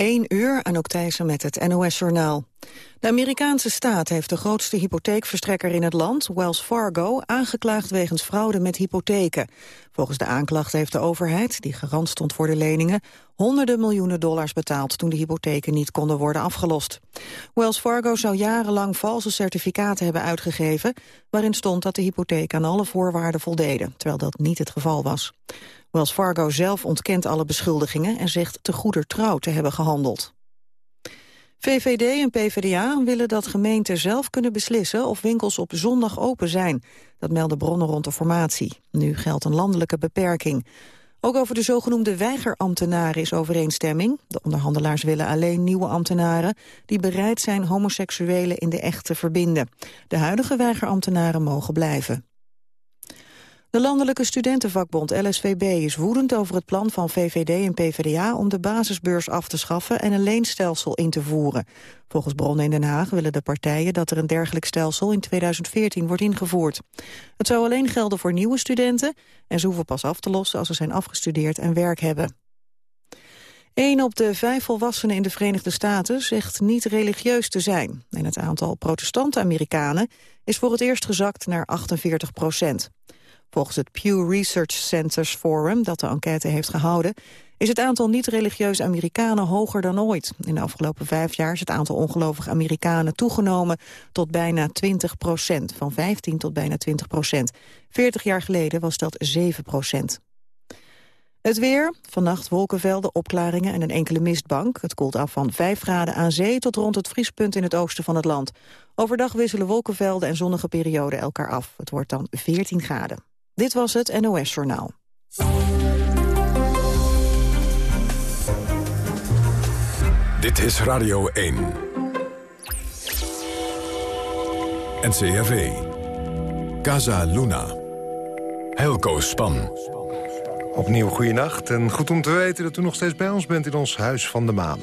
1 uur, Anouk Thijssen met het NOS-journaal. De Amerikaanse staat heeft de grootste hypotheekverstrekker in het land, Wells Fargo, aangeklaagd wegens fraude met hypotheken. Volgens de aanklacht heeft de overheid, die garant stond voor de leningen, honderden miljoenen dollars betaald toen de hypotheken niet konden worden afgelost. Wells Fargo zou jarenlang valse certificaten hebben uitgegeven, waarin stond dat de hypotheek aan alle voorwaarden voldeden, terwijl dat niet het geval was. Wells Fargo zelf ontkent alle beschuldigingen en zegt te goeder trouw te hebben gehandeld. VVD en PvdA willen dat gemeenten zelf kunnen beslissen of winkels op zondag open zijn. Dat melden bronnen rond de formatie. Nu geldt een landelijke beperking. Ook over de zogenoemde weigerambtenaren is overeenstemming. De onderhandelaars willen alleen nieuwe ambtenaren die bereid zijn homoseksuelen in de echt te verbinden. De huidige weigerambtenaren mogen blijven. De landelijke studentenvakbond LSVB is woedend over het plan van VVD en PvdA om de basisbeurs af te schaffen en een leenstelsel in te voeren. Volgens bronnen in Den Haag willen de partijen dat er een dergelijk stelsel in 2014 wordt ingevoerd. Het zou alleen gelden voor nieuwe studenten en ze hoeven pas af te lossen als ze zijn afgestudeerd en werk hebben. Een op de vijf volwassenen in de Verenigde Staten zegt niet religieus te zijn. En het aantal protestante Amerikanen is voor het eerst gezakt naar 48 procent. Volgens het Pew Research Centers Forum, dat de enquête heeft gehouden... is het aantal niet-religieuze Amerikanen hoger dan ooit. In de afgelopen vijf jaar is het aantal ongelovige Amerikanen toegenomen... tot bijna 20 procent, van 15 tot bijna 20 procent. 40 jaar geleden was dat 7 procent. Het weer, vannacht wolkenvelden, opklaringen en een enkele mistbank. Het koelt af van 5 graden aan zee tot rond het vriespunt in het oosten van het land. Overdag wisselen wolkenvelden en zonnige perioden elkaar af. Het wordt dan 14 graden. Dit was het NOS Journaal. Dit is Radio 1. NCRV. Casa Luna. Helco Span. Opnieuw goeienacht en goed om te weten dat u nog steeds bij ons bent in ons Huis van de Maan.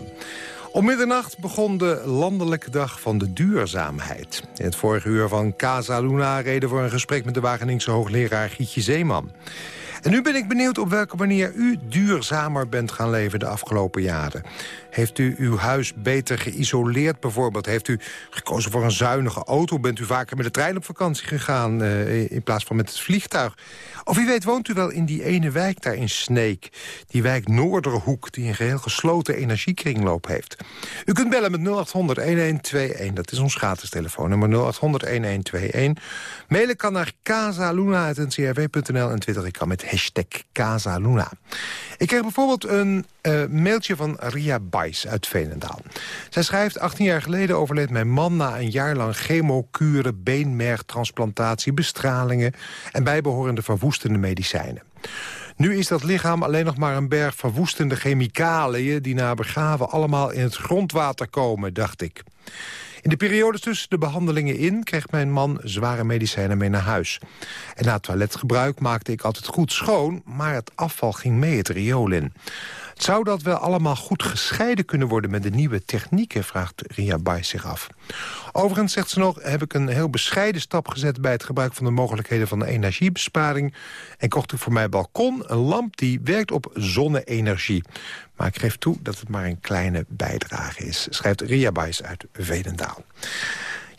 Om middernacht begon de landelijke dag van de duurzaamheid. In het vorige uur van Casa Luna reden voor een gesprek met de Wageningse hoogleraar Gietje Zeeman. En nu ben ik benieuwd op welke manier u duurzamer bent gaan leven de afgelopen jaren. Heeft u uw huis beter geïsoleerd bijvoorbeeld? Heeft u gekozen voor een zuinige auto? Bent u vaker met de trein op vakantie gegaan uh, in plaats van met het vliegtuig? Of wie weet woont u wel in die ene wijk daar in Sneek. Die wijk Noorderhoek, die een geheel gesloten energiekringloop heeft. U kunt bellen met 0800-1121. Dat is ons gratis telefoonnummer 0800-1121. Mailen kan naar casaluna.ncrw.nl en twitter ik kan met hashtag Casaluna. Ik kreeg bijvoorbeeld een uh, mailtje van Ria Bijs uit Veenendaal. Zij schrijft, 18 jaar geleden overleed mijn man na een jaar lang chemokuren, beenmergtransplantatie, bestralingen en bijbehorende verwoestende medicijnen. Nu is dat lichaam alleen nog maar een berg verwoestende chemicaliën... die na begraven allemaal in het grondwater komen, dacht ik. In de periodes tussen de behandelingen in kreeg mijn man zware medicijnen mee naar huis. En na toiletgebruik maakte ik altijd goed schoon, maar het afval ging mee het riool in. Zou dat wel allemaal goed gescheiden kunnen worden met de nieuwe technieken, vraagt Ria Bayes zich af. Overigens, zegt ze nog, heb ik een heel bescheiden stap gezet bij het gebruik van de mogelijkheden van de energiebesparing. En kocht ik voor mijn balkon een lamp die werkt op zonne-energie. Maar ik geef toe dat het maar een kleine bijdrage is, schrijft Ria Bayes uit Vedendaal.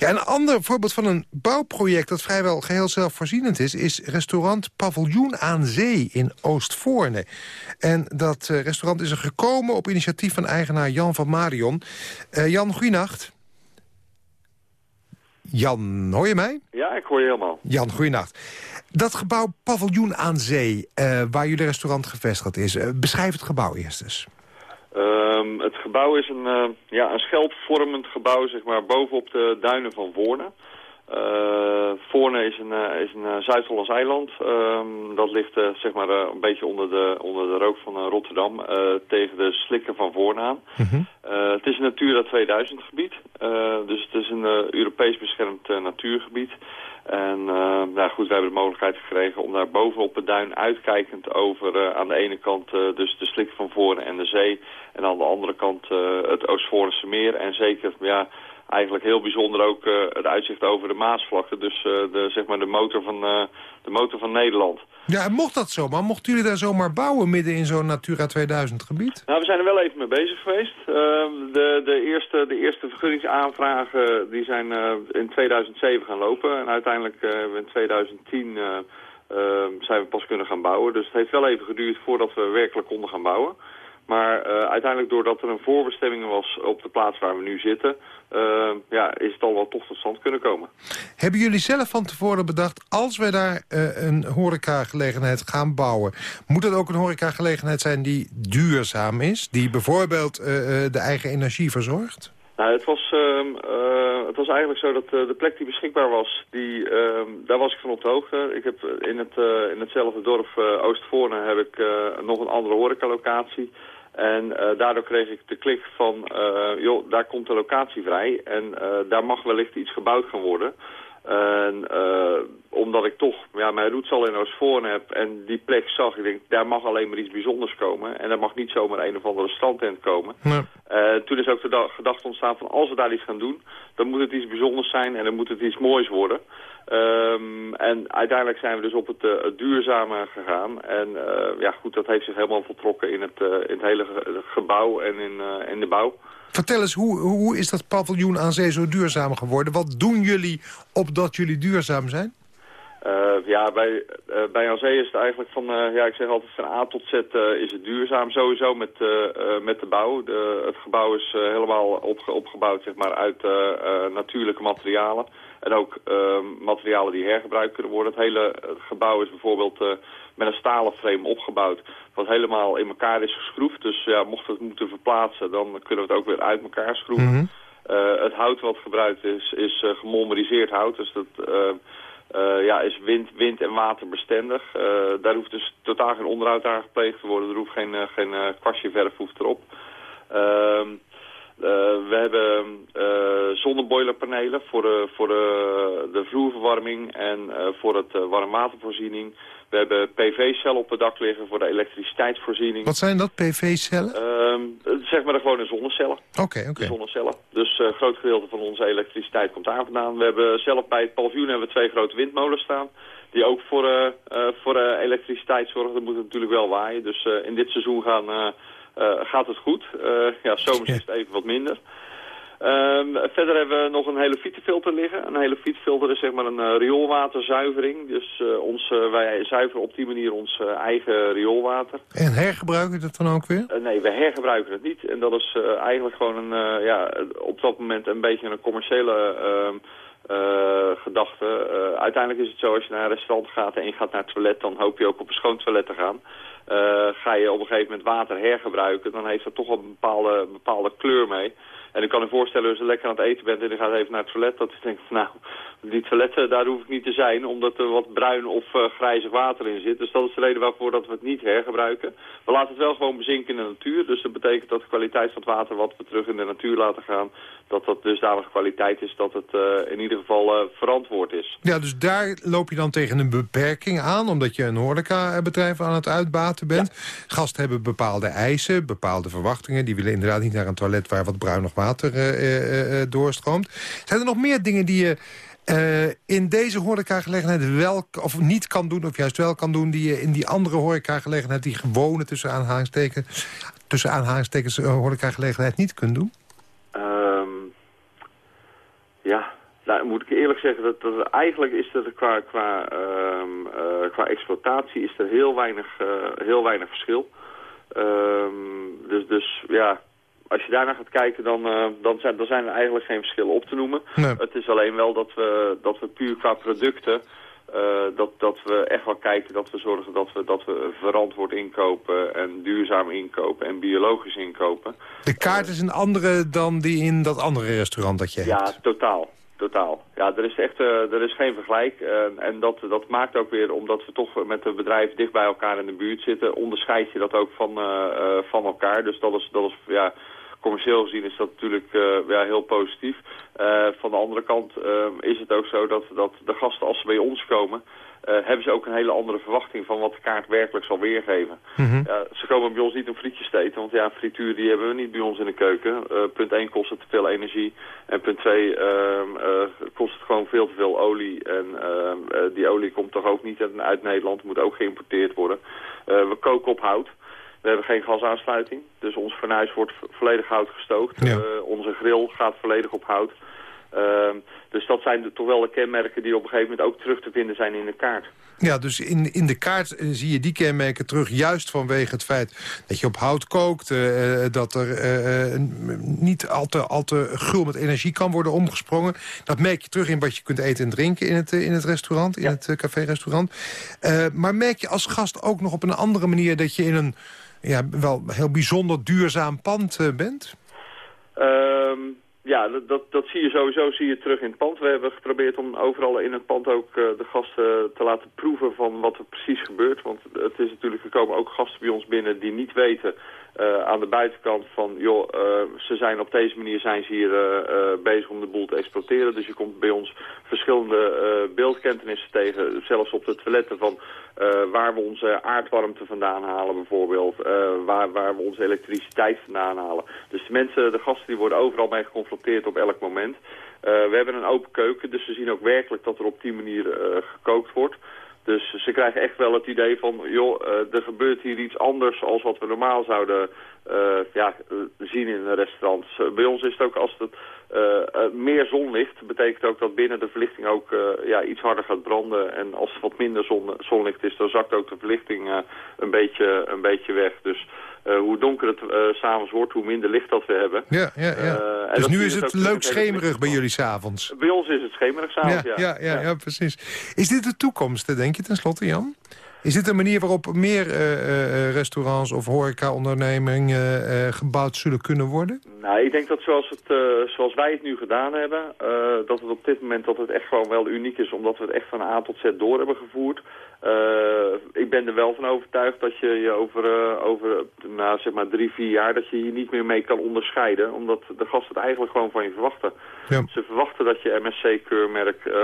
Ja, een ander voorbeeld van een bouwproject dat vrijwel geheel zelfvoorzienend is... is restaurant Paviljoen aan Zee in Oostvoorne. En dat uh, restaurant is er gekomen op initiatief van eigenaar Jan van Marion. Uh, Jan, goeienacht. Jan, hoor je mij? Ja, ik hoor je helemaal. Jan, goeienacht. Dat gebouw Paviljoen aan Zee, uh, waar jullie restaurant gevestigd is... beschrijf het gebouw eerst eens. Um, het gebouw is een, uh, ja, een schelpvormend gebouw, zeg maar, bovenop de duinen van Voorne. Uh, Voorne is een, uh, is een Zuid-Hollands eiland. Um, dat ligt zeg maar, een beetje onder de, onder de rook van Rotterdam tegen de slikken van Voorne aan. Mhm. het is een Natura 2000 gebied, dus het is een Europees beschermd natuurgebied. En uh, nou goed, we hebben de mogelijkheid gekregen om daar bovenop het duin uitkijkend over uh, aan de ene kant uh, dus de slik van Voren en de zee. En aan de andere kant het Oostvoornse meer. En zeker ja, eigenlijk heel bijzonder ook het uitzicht over de Maasvlakte. Dus de, zeg maar de, motor van, de motor van Nederland. Ja, en mocht dat zomaar? Mochten jullie daar zomaar bouwen midden in zo'n Natura 2000 gebied? Nou, we zijn er wel even mee bezig geweest. Ehm, de, de, eerste, de eerste vergunningsaanvragen die zijn in 2007 gaan lopen. En uiteindelijk in 2010 Ehm, zijn we pas kunnen gaan bouwen. Dus het heeft wel even geduurd voordat we werkelijk konden gaan bouwen. Maar uh, uiteindelijk doordat er een voorbestemming was op de plaats waar we nu zitten... Uh, ja, is het al wel toch tot stand kunnen komen. Hebben jullie zelf van tevoren bedacht... als we daar uh, een horecagelegenheid gaan bouwen... moet het ook een horecagelegenheid zijn die duurzaam is? Die bijvoorbeeld de eigen energie verzorgt? Nou, het was, uh, het was eigenlijk zo dat de plek die beschikbaar was, die, ehm, daar was ik van op de hoogte. Ik heb eh, in, het, in hetzelfde dorp Oostvoorne heb ik nog een andere horecalocatie. En daardoor kreeg ik de klik van, joh, daar komt de locatie vrij en daar mag wellicht iets gebouwd gaan worden. En omdat ik toch ja, mijn roots al in Oostvoorne heb en die plek zag, ik denk, daar mag alleen maar iets bijzonders komen. En daar mag niet zomaar een of andere strandtent komen. Nee. Toen is ook de gedachte ontstaan van als we daar iets gaan doen, dan moet het iets bijzonders zijn en dan moet het iets moois worden. Um, en uiteindelijk zijn we dus op het, uh, het duurzame gegaan. En ja, goed, dat heeft zich helemaal voltrokken in het, in het hele gebouw en in, in de bouw. Vertel eens, hoe, hoe is dat paviljoen aan zee zo duurzaam geworden? Wat doen jullie opdat jullie duurzaam zijn? Ja, bij, bij aan zee is het eigenlijk van, ja, ik zeg altijd van A tot Z is het duurzaam sowieso met, met de bouw. De, het gebouw is helemaal opge opgebouwd zeg maar, uit natuurlijke materialen. En ook materialen die hergebruikt kunnen worden. Het hele gebouw is bijvoorbeeld met een stalen frame opgebouwd. Wat helemaal in elkaar is geschroefd. Dus ja, mocht het moeten verplaatsen, dan kunnen we het ook weer uit elkaar schroeven. Mhm. uh, het hout wat gebruikt is, is uh, gemolmeriseerd hout. Dus dat uh, ja, is wind, wind en waterbestendig. daar hoeft dus totaal geen onderhoud aan gepleegd te worden. Er hoeft geen, geen kwastje verf hoeft erop. Ehm, we hebben zonneboilerpanelen voor, de, voor de, de vloerverwarming en voor het warmwatervoorziening. We hebben PV-cellen op het dak liggen voor de elektriciteitsvoorziening. Wat zijn dat, PV-cellen? Uh, zeg maar gewoon een zonnecellen. Oké, oké. Zonnecellen. Dus een uh, groot gedeelte van onze elektriciteit komt daar vandaan. We hebben zelf bij het paviljoen hebben we twee grote windmolens staan. Die ook voor, uh, voor elektriciteit zorgen. Dat moet natuurlijk wel waaien. Dus in dit seizoen gaan, gaat het goed. ja, zomers is het even wat minder. Um, verder hebben we nog een hele fietsenfilter liggen. Een hele fietsenfilter is zeg maar een uh, rioolwaterzuivering. Dus uh, ons, uh, wij zuiveren op die manier ons eigen rioolwater. En hergebruiken dat dan ook weer? nee, we hergebruiken het niet. En dat is eigenlijk gewoon een, ja, op dat moment een beetje een commerciële ehm, gedachte. uiteindelijk is het zo, als je naar een restaurant gaat en je gaat naar het toilet... dan hoop je ook op een schoon toilet te gaan. ga je op een gegeven moment water hergebruiken... dan heeft dat toch een bepaalde, bepaalde kleur mee... En ik kan me voorstellen, als je lekker aan het eten bent en je gaat even naar het toilet, dat je denkt, nou, die toiletten, daar hoef ik niet te zijn, omdat er wat bruin of grijzig water in zit. Dus dat is de reden waarvoor dat we het niet hergebruiken. We laten het wel gewoon bezinken in de natuur, dus dat betekent dat de kwaliteit van het water wat we terug in de natuur laten gaan, dat dat dusdanig kwaliteit is dat het uh, in ieder geval uh, verantwoord is. Ja, dus daar loop je dan tegen een beperking aan, omdat je een horecabedrijf aan het uitbaten bent. Ja. Gasten hebben bepaalde eisen, bepaalde verwachtingen. Die willen inderdaad niet naar een toilet waar wat bruinig water uh, doorstroomt. Zijn er nog meer dingen die je in deze horecagelegenheid wel of niet kan doen... of juist wel kan doen die je in die andere horecagelegenheid... die gewone tussen aanhalingstekens, tussen aanhalingstekens horecagelegenheid niet kunt doen? Ja, nou, moet ik eerlijk zeggen, dat, dat eigenlijk is er qua, qua, um, uh, qua exploitatie is er heel weinig, uh, heel weinig verschil. Um, dus, dus ja, als je daarnaar gaat kijken, dan, uh, dan, zijn, dan zijn er eigenlijk geen verschillen op te noemen. Nee. Het is alleen wel dat we, dat we puur qua producten... Uh, dat, dat we echt wel kijken dat we zorgen dat we, dat we verantwoord inkopen en duurzaam inkopen en biologisch inkopen. De kaart is een andere dan die in dat andere restaurant dat je ja, hebt? Ja, totaal. Totaal. Ja, er is echt uh, er is geen vergelijk. Uh, en dat, dat maakt ook weer, omdat we toch met de bedrijven dicht bij elkaar in de buurt zitten, onderscheid je dat ook van, van elkaar. Dus dat is, dat is ja, commercieel gezien is dat natuurlijk uh, ja, heel positief. Uh, van de andere kant uh, is het ook zo dat, dat de gasten als ze bij ons komen... hebben ze ook een hele andere verwachting van wat de kaart werkelijk zal weergeven. Mhm. ze komen bij ons niet om frietjes te eten, want ja, frituur die hebben we niet bij ons in de keuken. punt 1 kost het te veel energie en punt 2 ehm, kost het gewoon veel te veel olie. En ehm, die olie komt toch ook niet uit Nederland, moet ook geïmporteerd worden. we koken op hout. We hebben geen gasaansluiting, dus ons fornuis wordt volledig hout gestookt. Uh, onze grill gaat volledig op hout. Uh, dus dat zijn toch wel de kenmerken die op een gegeven moment ook terug te vinden zijn in de kaart. Ja, dus in, in de kaart eh, zie je die kenmerken terug... juist vanwege het feit dat je op hout kookt... Uh, dat er uh, niet al te, al te gul met energie kan worden omgesprongen. Dat merk je terug in wat je kunt eten en drinken in het, in het restaurant, in het café-restaurant. maar merk je als gast ook nog op een andere manier... dat je in een ja, wel heel bijzonder duurzaam pand uh, bent? Um, ja, dat, dat zie je sowieso zie je terug in het pand. We hebben geprobeerd om overal in het pand ook uh, de gasten te laten proeven van wat er precies gebeurt. Want het is natuurlijk, er komen ook gasten bij ons binnen die niet weten uh, aan de buitenkant van, joh, uh, ze zijn op deze manier zijn ze hier uh, bezig om de boel te exploiteren. Dus je komt bij ons verschillende beeldkentenissen tegen, zelfs op de toiletten van waar we onze aardwarmte vandaan halen bijvoorbeeld, waar, waar we onze elektriciteit vandaan halen. Dus de mensen, de gasten die worden overal mee geconfronteerd op elk moment. we hebben een open keuken, dus ze zien ook werkelijk dat er op die manier gekookt wordt. Dus ze krijgen echt wel het idee van, joh, uh, er gebeurt hier iets anders als wat we normaal zouden uh, ja, zien in een restaurant. bij ons is het ook als het uh, meer zonlicht, betekent ook dat binnen de verlichting ook ja, iets harder gaat branden. En als er wat minder zon, zonlicht is, dan zakt ook de verlichting een, beetje, een beetje weg. Dus hoe donker het s'avonds wordt, hoe minder licht dat we hebben. Ja, ja, ja. Dus nu is het leuk schemerig bij jullie s'avonds. Bij ons is het schemerig s'avonds, ja ja, ja. ja, precies. Is dit de toekomst, denk je, tenslotte, Jan? Is dit een manier waarop meer restaurants of horecaondernemingen gebouwd zullen kunnen worden? Nou, ik denk dat zoals, het, zoals wij het nu gedaan hebben, dat het op dit moment dat het echt gewoon wel uniek is, omdat we het echt van A tot Z door hebben gevoerd. Uh, ik ben er wel van overtuigd dat je je over, uh, over nou, zeg maar drie, vier jaar... dat je hier niet meer mee kan onderscheiden. Omdat de gasten het eigenlijk gewoon van je verwachten. Ja. Ze verwachten dat je MSC-keurmerk uh,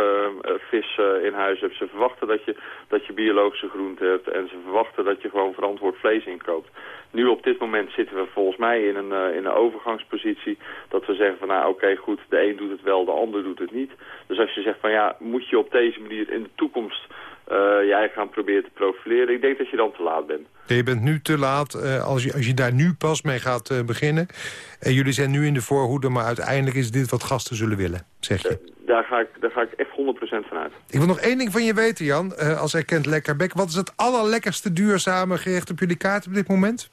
vis in huis hebt. Ze verwachten dat je, dat je biologische groenten hebt. En ze verwachten dat je gewoon verantwoord vlees inkoopt. Nu op dit moment zitten we volgens mij in een, in een overgangspositie. Dat we zeggen van nou oké goed, de een doet het wel, de ander doet het niet. Dus als je zegt van ja, moet je op deze manier in de toekomst uh, jij gaan proberen te profileren. Ik denk dat je dan te laat bent. Je bent nu te laat uh, als, je, als je daar nu pas mee gaat uh, beginnen. En jullie zijn nu in de voorhoede, maar uiteindelijk is dit wat gasten zullen willen, zeg je. daar, ga ik, daar ga ik echt 100% van uit. Ik wil nog één ding van je weten, Jan, als erkend lekkerbek. Wat is het allerlekkerste duurzame gerecht op jullie kaart op dit moment?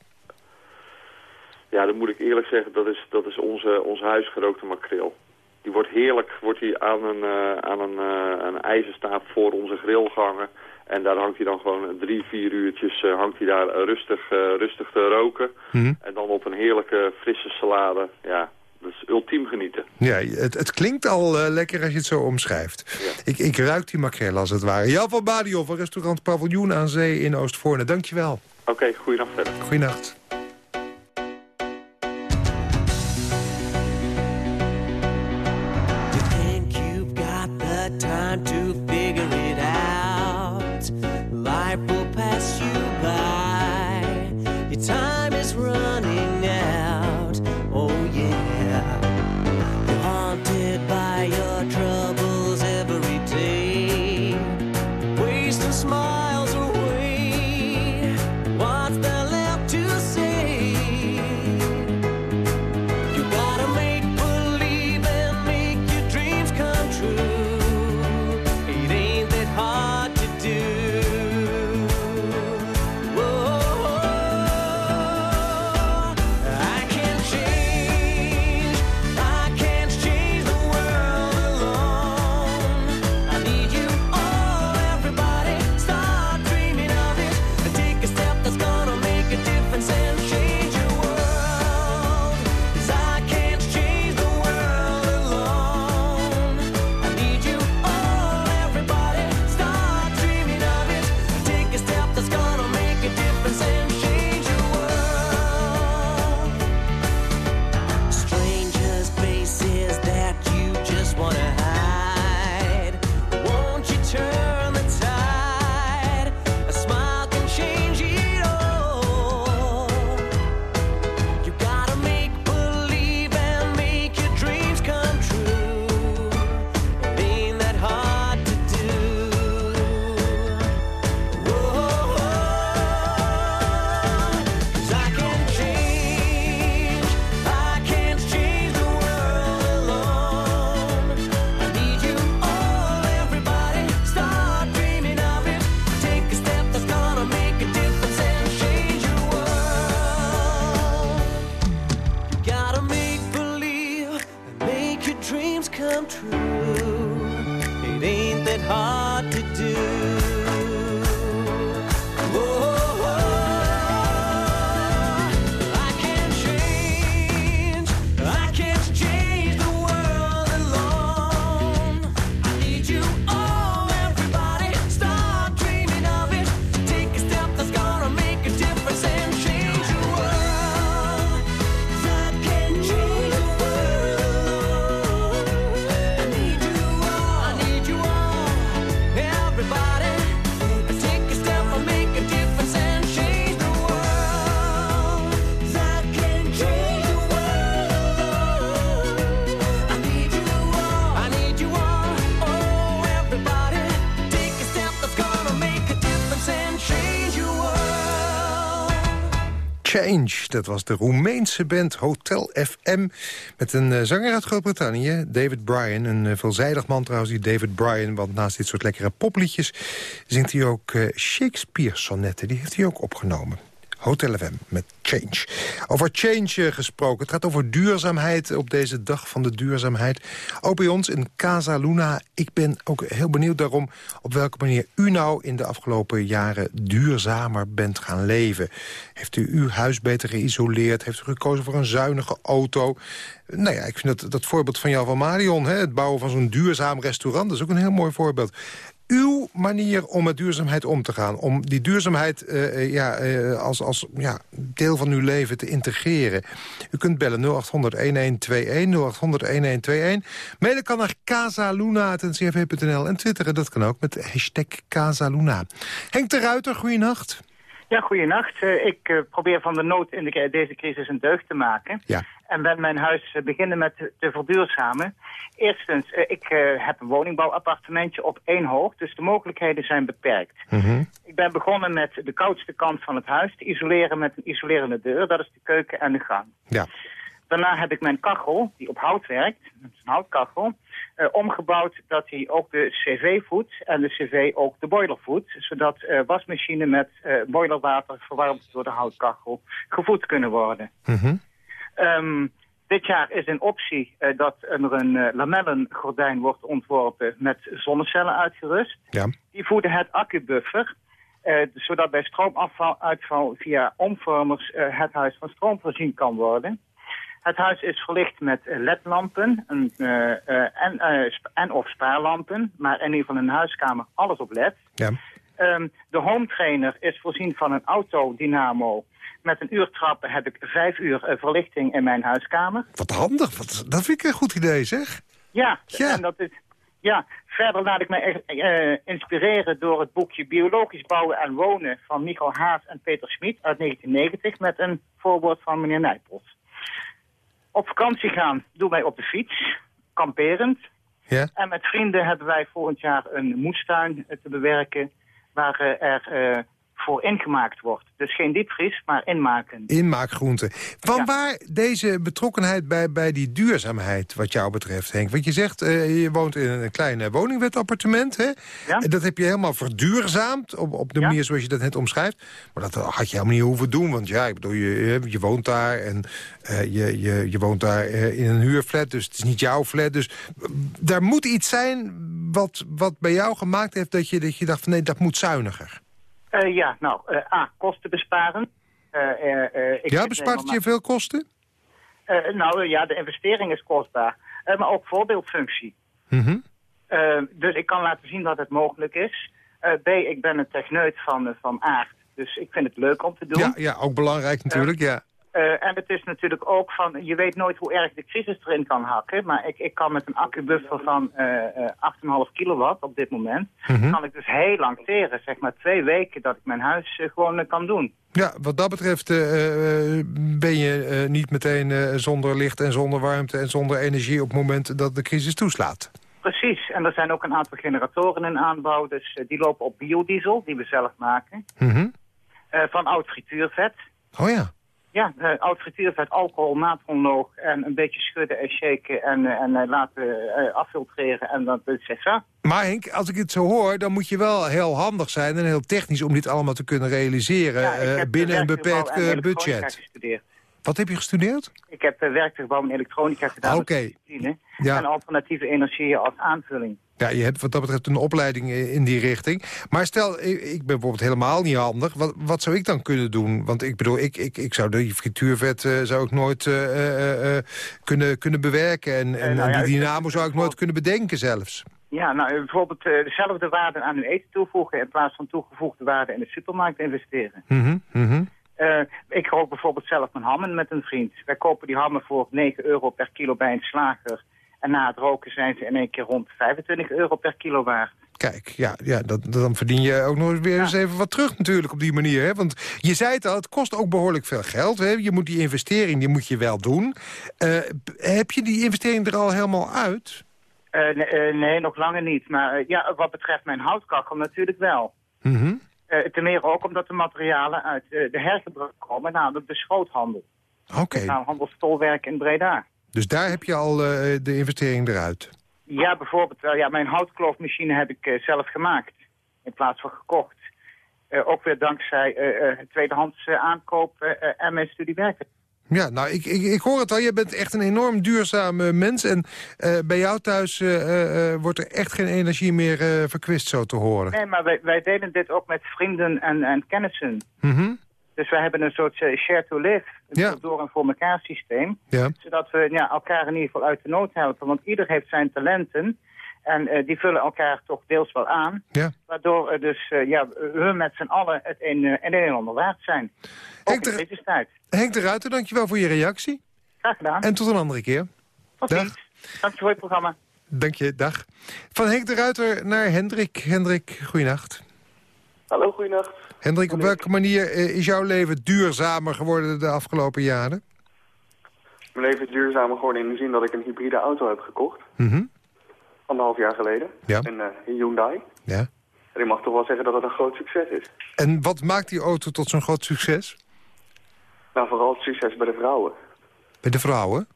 Ja, dan moet ik eerlijk zeggen, dat is, dat is onze, onze huisgerookte makreel. Die wordt heerlijk wordt die aan een, uh, aan een, uh, een ijzerstaaf voor onze grill gehangen. En daar hangt hij dan gewoon drie, vier uurtjes uh, hangt hij daar rustig, rustig te roken. Mm En dan op een heerlijke frisse salade. Ja, is ultiem genieten. Ja, het, het klinkt al lekker als je het zo omschrijft. Ja. Ik, ik ruik die makreel als het ware. Jan van Badiol van restaurant Paviljoen aan Zee in Oostvoorne. Dankjewel. Oké, okay, goeienacht verder. Goeienacht. Dat was de Roemeense band Hotel FM... met een uh, zanger uit Groot-Brittannië, David Bryan. Een uh, veelzijdig man trouwens, die David Bryan... want naast dit soort lekkere popliedjes zingt hij ook uh, Shakespeare-sonnetten. Die heeft hij ook opgenomen. Hotel FM met Change. Over Change eh, gesproken. Het gaat over duurzaamheid op deze dag van de duurzaamheid. Ook bij ons in Casa Luna. Ik ben ook heel benieuwd daarom op welke manier u nou in de afgelopen jaren duurzamer bent gaan leven. Heeft u uw huis beter geïsoleerd? Heeft u gekozen voor een zuinige auto? Nou ja, ik vind dat, dat voorbeeld van jou van Marion, hè, het bouwen van zo'n duurzaam restaurant, dat is ook een heel mooi voorbeeld uw manier om met duurzaamheid om te gaan. Om die duurzaamheid uh, ja, uh, als, als ja, deel van uw leven te integreren. U kunt bellen 0800-1121, 0800-1121. Mailen kan naar casaluna.ncrv.nl en twitteren, dat kan ook met hashtag Casaluna. Henk de Ruiter, goeienacht. Ja, goeienacht. Uh, ik probeer van de nood in de, deze crisis een deugd te maken. Ja. En ben mijn huis uh, beginnen met te, verduurzamen. Eerstens, ik heb een woningbouwappartementje op één hoog, dus de mogelijkheden zijn beperkt. Mm -hmm. Ik ben begonnen met de koudste kant van het huis te isoleren met een isolerende deur. Dat is de keuken en de gang. Ja. Daarna heb ik mijn kachel, die op hout werkt, dat is een houtkachel, omgebouwd dat hij ook de cv voedt en de cv ook de boiler voedt. Zodat wasmachine met boilerwater verwarmd door de houtkachel gevoed kunnen worden. Mm -hmm. Um, dit jaar is een optie dat er een lamellengordijn wordt ontworpen met zonnecellen uitgerust. Ja. Die voeden het accubuffer. zodat bij stroomuitval via omvormers het huis van stroom voorzien kan worden. Het huis is verlicht met ledlampen en, uh, uh, en, uh, en of spaarlampen, maar in ieder geval in een huiskamer alles op led. Ja. Um, de home trainer is voorzien van een autodynamo. Met een uur trappen heb ik vijf uur verlichting in mijn huiskamer. Wat handig, wat, dat vind ik een goed idee zeg. Ja, ja. En dat is, ja, verder laat ik mij uh, inspireren door het boekje Biologisch bouwen en wonen van Michael Haas en Peter Schmid uit 1990 met een voorwoord van meneer Nijpels. Op vakantie gaan doen wij op de fiets, kamperend. Ja. En met vrienden hebben wij volgend jaar een moestuin te bewerken... waar er uh, voor ingemaakt wordt. Dus geen diepvries, maar inmaken. Inmaakgroenten. Van ja. waar deze betrokkenheid bij, bij die duurzaamheid wat jou betreft, Henk? Want je zegt, uh, je woont in een klein woningwetappartement. Hè? Ja? Dat heb je helemaal verduurzaamd op, op de ja? manier zoals je dat net omschrijft. Maar dat had je helemaal niet hoeven doen. Want ja, ik bedoel, je, je woont daar en uh, je, je, je woont daar uh, in een huurflat. Dus het is niet jouw flat. Dus daar moet iets zijn wat, wat bij jou gemaakt heeft dat je, dat je dacht van nee, dat moet zuiniger. Uh, ja, nou, uh, A, kosten besparen. Uh, ik ja, bespaart het je veel kosten? nou ja, de investering is kostbaar. maar ook voorbeeldfunctie. Mm -hmm. dus ik kan laten zien dat het mogelijk is. B, ik ben een techneut van, van aard. Dus ik vind het leuk om te doen. Ja, ja ook belangrijk natuurlijk, ja. Uh, en het is natuurlijk ook van, je weet nooit hoe erg de crisis erin kan hakken. Maar ik, ik kan met een accubuffer van uh, uh, 8,5 kilowatt op dit moment... Mm -hmm. kan ik dus heel lang teren. Zeg maar twee weken dat ik mijn huis uh, gewoon kan doen. Ja, wat dat betreft ben je niet meteen zonder licht en zonder warmte... en zonder energie op het moment dat de crisis toeslaat. Precies, en er zijn ook een aantal generatoren in aanbouw. Dus die lopen op biodiesel, die we zelf maken. Mm -hmm. van oud frituurvet. Oh ja. Ja, uh, oud frituurvet, alcohol, natronloog en een beetje schudden en shaken en, uh, en uh, laten affiltreren en dat is. Maar Henk, als ik het zo hoor, dan moet je wel heel handig zijn en heel technisch om dit allemaal te kunnen realiseren ja, binnen een beperkt budget. Wat heb je gestudeerd? Ik heb werktuigbouw en elektronica gedaan. Oké. Ja. En alternatieve energieën als aanvulling. Ja, je hebt wat dat betreft een opleiding in die richting. Maar stel, ik ben bijvoorbeeld helemaal niet handig. Wat, wat zou ik dan kunnen doen? Want ik bedoel, ik, ik, ik zou de frituurvet uh, zou ik nooit uh, kunnen, kunnen bewerken. En, en, nou ja, die dynamo zou ik nooit kunnen bedenken zelfs. Ja, nou bijvoorbeeld dezelfde waarden aan uw eten toevoegen... in plaats van toegevoegde waarden in de supermarkt investeren. Mm -hmm, ik rook bijvoorbeeld zelf mijn hammen met een vriend. Wij kopen die hammen voor 9 euro per kilo bij een slager... En na het roken zijn ze in één keer rond 25 euro per kilo waard. Kijk, ja, ja dat, dan verdien je ook nog weer eens even wat terug natuurlijk op die manier. Hè? Want je zei het al, het kost ook behoorlijk veel geld. Hè? Je moet die investering, die moet je wel doen. Uh, heb je die investering er al helemaal uit? Uh, nee, uh, nee, nog langer niet. Maar ja, wat betreft mijn houtkachel natuurlijk wel. Mm -hmm. ten meer ook omdat de materialen uit de hergebruik komen, namelijk de schroothandel. Oké. Okay. De handel stolwerk in Breda. Dus daar heb je al uh, de investering eruit? Ja, bijvoorbeeld. Ja, mijn houtkloofmachine heb ik uh, zelf gemaakt. In plaats van gekocht. ook weer dankzij tweedehands aankoop en mijn studiewerken. Ja, nou, ik, ik, ik hoor het al. Je bent echt een enorm duurzame mens. En bij jou thuis wordt er echt geen energie meer verkwist, zo te horen. Nee, maar wij, wij delen dit ook met vrienden en, en kennissen. Mm dus wij hebben een soort uh, share to live, een door en voor elkaar systeem. Ja. Zodat we ja, elkaar in ieder geval uit de nood helpen. Want ieder heeft zijn talenten. En uh, die vullen elkaar toch deels wel aan. Ja. Waardoor uh, dus, ja, we met z'n allen het een en een ander waard zijn. Henk de, tijd. Henk de Ruiter, dankjewel voor je reactie. Graag gedaan. En tot een andere keer. Tot dag. Dank je voor het programma. Dank je, dag. Van Henk de Ruiter naar Hendrik. Hendrik, goeienacht. Hallo, goeienacht. Hendrik, op welke manier eh, is jouw leven duurzamer geworden de afgelopen jaren? Mijn leven is duurzamer geworden in de zin dat ik een hybride auto heb gekocht. Mm Anderhalf jaar geleden. Ja. Een, uh, Hyundai. Ja. En ik mag toch wel zeggen dat het een groot succes is. En wat maakt die auto tot zo'n groot succes? Nou, vooral het succes bij de vrouwen. Bij de vrouwen?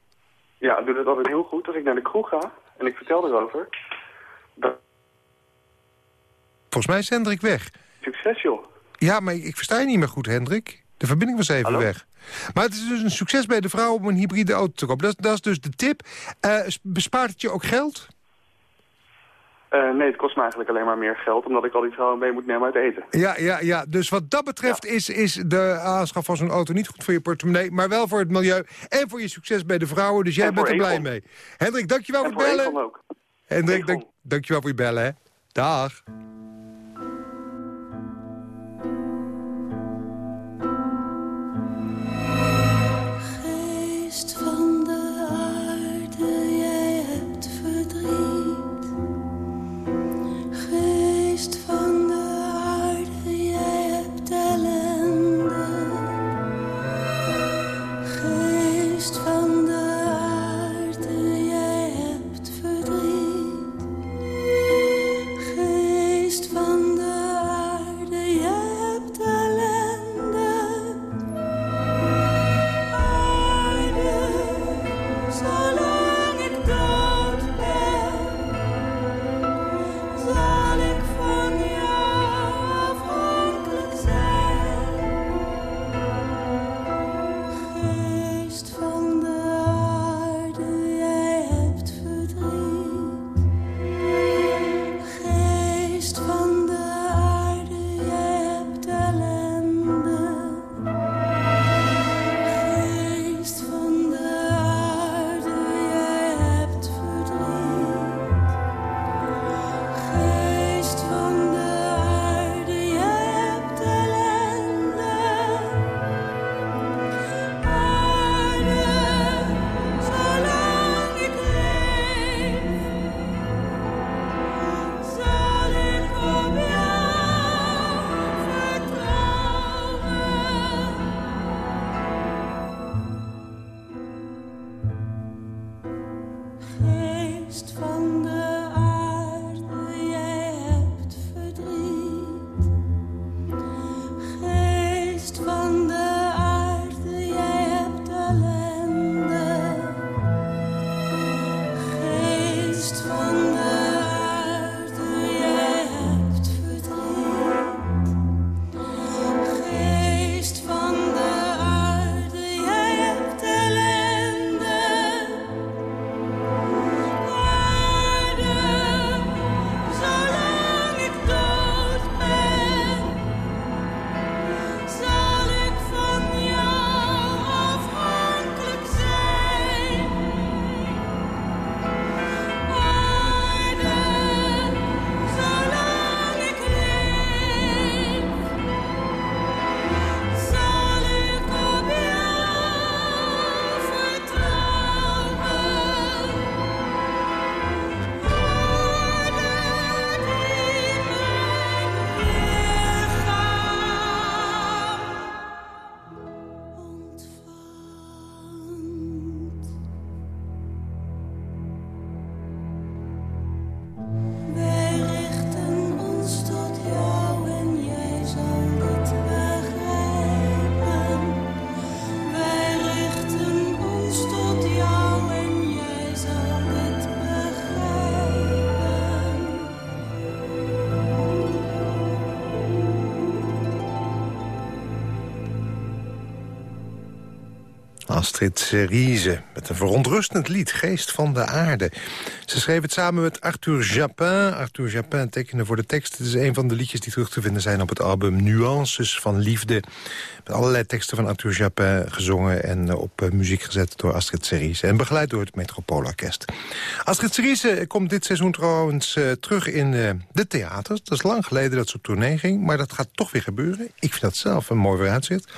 Ja, ik doe het altijd heel goed als ik naar de kroeg ga en ik vertel erover. Dat... Volgens mij is Hendrik weg. Succes, joh. Ja, maar ik versta je niet meer goed, Hendrik. De verbinding was even weg. Maar het is dus een succes bij de vrouw om een hybride auto te kopen. Dat, dat is dus de tip. Uh, bespaart het je ook geld? Uh, nee, het kost me eigenlijk alleen maar meer geld... omdat ik al die vrouwen mee moet nemen uit eten. Ja, ja, ja. dus wat dat betreft is, is de aanschaf van zo'n auto niet goed voor je portemonnee... maar wel voor het milieu en voor je succes bij de vrouwen. Dus jij bent er blij mee. Hendrik, dankjewel en voor het bellen. Ook. Hendrik, dank, dankjewel voor je bellen. Hè. Dag. Astrid Riese met een verontrustend lied, Geest van de Aarde. Ze schreef het samen met Arthur Japin. Arthur Japin tekende voor de tekst. Het is een van de liedjes die terug te vinden zijn op het album Nuances van Liefde. Met allerlei teksten van Arthur Japin gezongen en eh, op eh, muziek gezet door Astrid Cerise. En begeleid door het Metropoolorkest. Astrid Cerise komt dit seizoen trouwens uh, terug in de theaters. Dat is lang geleden dat ze op tournee ging, maar dat gaat toch weer gebeuren. Ik vind dat zelf een mooi vooruitzicht.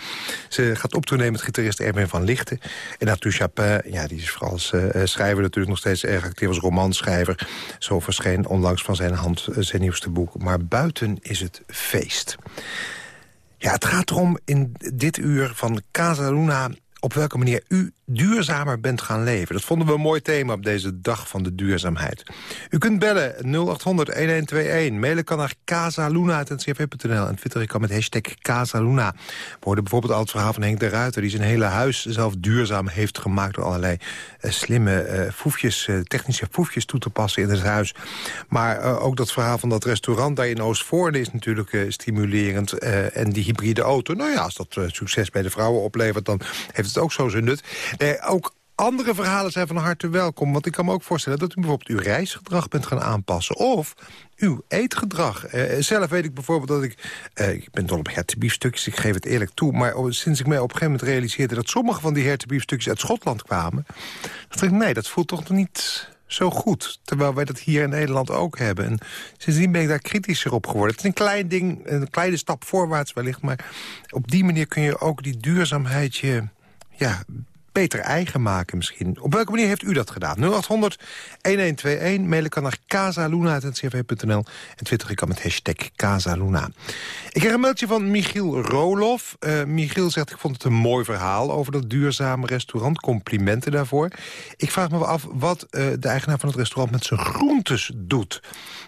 Ze gaat op tournee met gitarist Erwin van Lichten. En Arthur Japin, ja, die is vooral als schrijver natuurlijk nog steeds erg actief als romanschrijver. Zo verscheen onlangs van zijn hand zijn nieuwste boek. Maar buiten is het feest. Ja, het gaat erom in dit uur van Casa Luna op welke manier u duurzamer bent gaan leven. Dat vonden we een mooi thema op deze dag van de duurzaamheid. U kunt bellen 0800-1121. Mailen kan naar casaluna.ncrv.nl. En twitteren kan met hashtag Casaluna. We hoorden bijvoorbeeld al het verhaal van Henk de Ruiter... die zijn hele huis zelf duurzaam heeft gemaakt... door allerlei uh, slimme uh, foefjes, uh, technische foefjes toe te passen in het huis. Maar ook dat verhaal van dat restaurant daar in Oostvoorde... is natuurlijk stimulerend. en die hybride auto, nou ja, als dat succes bij de vrouwen oplevert... dan heeft het ook zo zijn nut. Eh, ook andere verhalen zijn van harte welkom. Want ik kan me ook voorstellen dat u bijvoorbeeld uw reisgedrag bent gaan aanpassen. Of uw eetgedrag. Eh, zelf weet ik bijvoorbeeld dat ik... Eh, ik ben dol op hertenbiefstukjes, ik geef het eerlijk toe. Maar sinds ik mij op een gegeven moment realiseerde... dat sommige van die hertenbiefstukjes uit Schotland kwamen... dacht ik, nee, dat voelt toch niet zo goed. Terwijl wij dat hier in Nederland ook hebben. En sindsdien ben ik daar kritischer op geworden. Het is een klein ding, een kleine stap voorwaarts wellicht. Maar op die manier kun je ook die duurzaamheid je ja, beter eigen maken misschien. Op welke manier heeft u dat gedaan? 0800 1121, mailen kan naar casaluna.ncv.nl en twitter kan met hashtag Casaluna. Ik krijg een mailtje van Michiel Roloff. Uh, Michiel zegt, ik vond het een mooi verhaal over dat duurzame restaurant. Complimenten daarvoor. Ik vraag me af wat uh, de eigenaar van het restaurant met zijn groentes doet.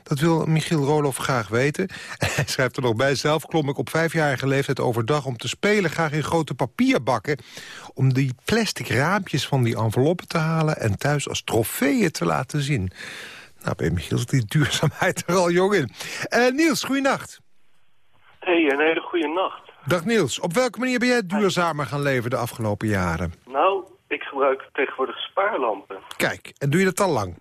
Dat wil Michiel Roloff graag weten. Hij schrijft er nog bij, zelf klom ik op vijfjarige leeftijd overdag om te spelen... graag in grote papierbakken om die plastic raampjes van die enveloppen te halen... en thuis als trofeeën te laten zien. Nou, bij Michiel die duurzaamheid er al jong in. Uh, Niels, goeienacht. Hey, een hele goede nacht. Dag Niels, op welke manier ben jij duurzamer gaan leven de afgelopen jaren? Nou, ik gebruik tegenwoordig spaarlampen. Kijk, en doe je dat al lang?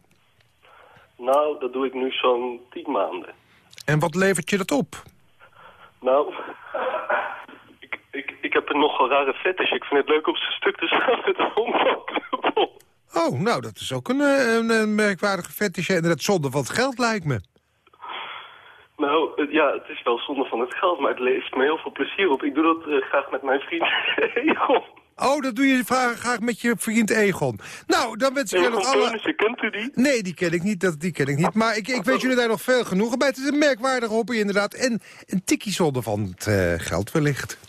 Nou, dat doe ik nu zo'n tien maanden. En wat levert je dat op? Nou, heb een nogal rare fetish. Ik vind het leuk om zijn stuk te staan met een honkbalknuppel. Oh, nou, dat is ook een, eh, een, een merkwaardige fetish. En dat zonde van het geld lijkt me. Nou, ja, het is wel zonde van het geld, maar het levert me heel veel plezier op. Ik doe dat uh, graag met mijn vriend Egon. Oh, dat doe je graag met je vriend Egon. Nou, dan wens ik jullie nog alle... kent u die? Nee, die ken ik niet, dat, die ken ik niet. Maar ik, ik weet jullie daar nog veel genoegen bij. Het is een merkwaardige hobby inderdaad. En een tikkie zonde van het uh, geld wellicht.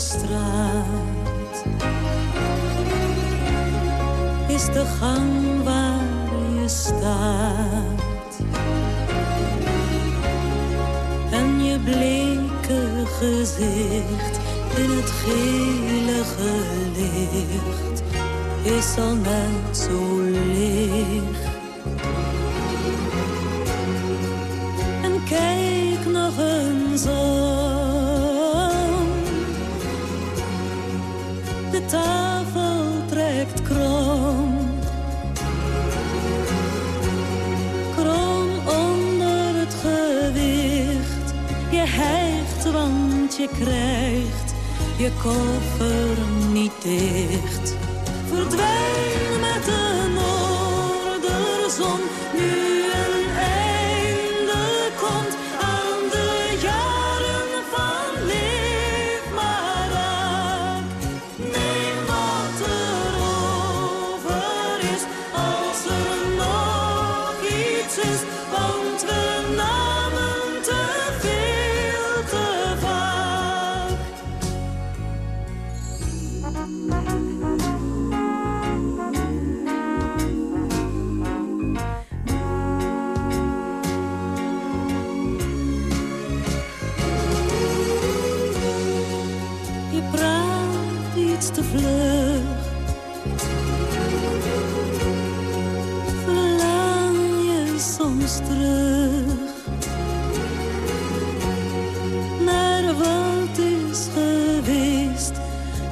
Straat is de gang waar je staat en je bleke gezicht in het gelige licht is al net zo leeg. Je krijgt je koffer niet dicht.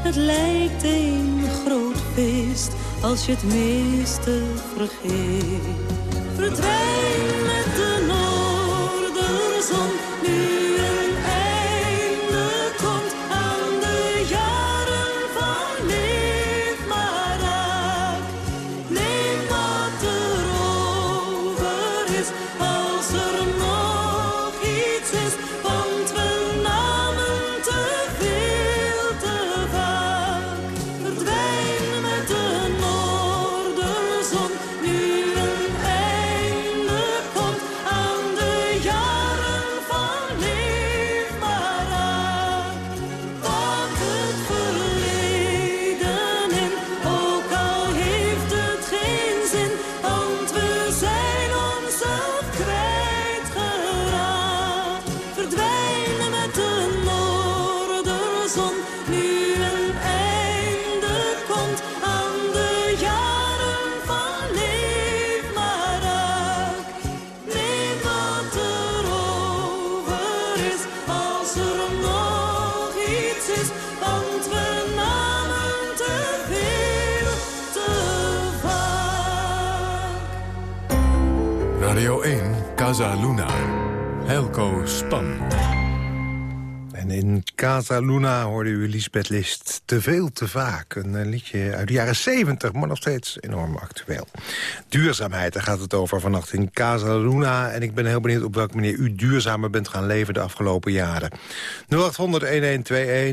Het lijkt een groot feest als je het meeste vergeet. Verdwijn met de Casa Luna hoorde u Lisbeth List te veel te vaak. Een eh, liedje uit de jaren 70, maar nog steeds enorm actueel. Duurzaamheid, daar gaat het over vannacht in Casa Luna. En ik ben heel benieuwd op welke manier u duurzamer bent gaan leven de afgelopen jaren. 0800-1121,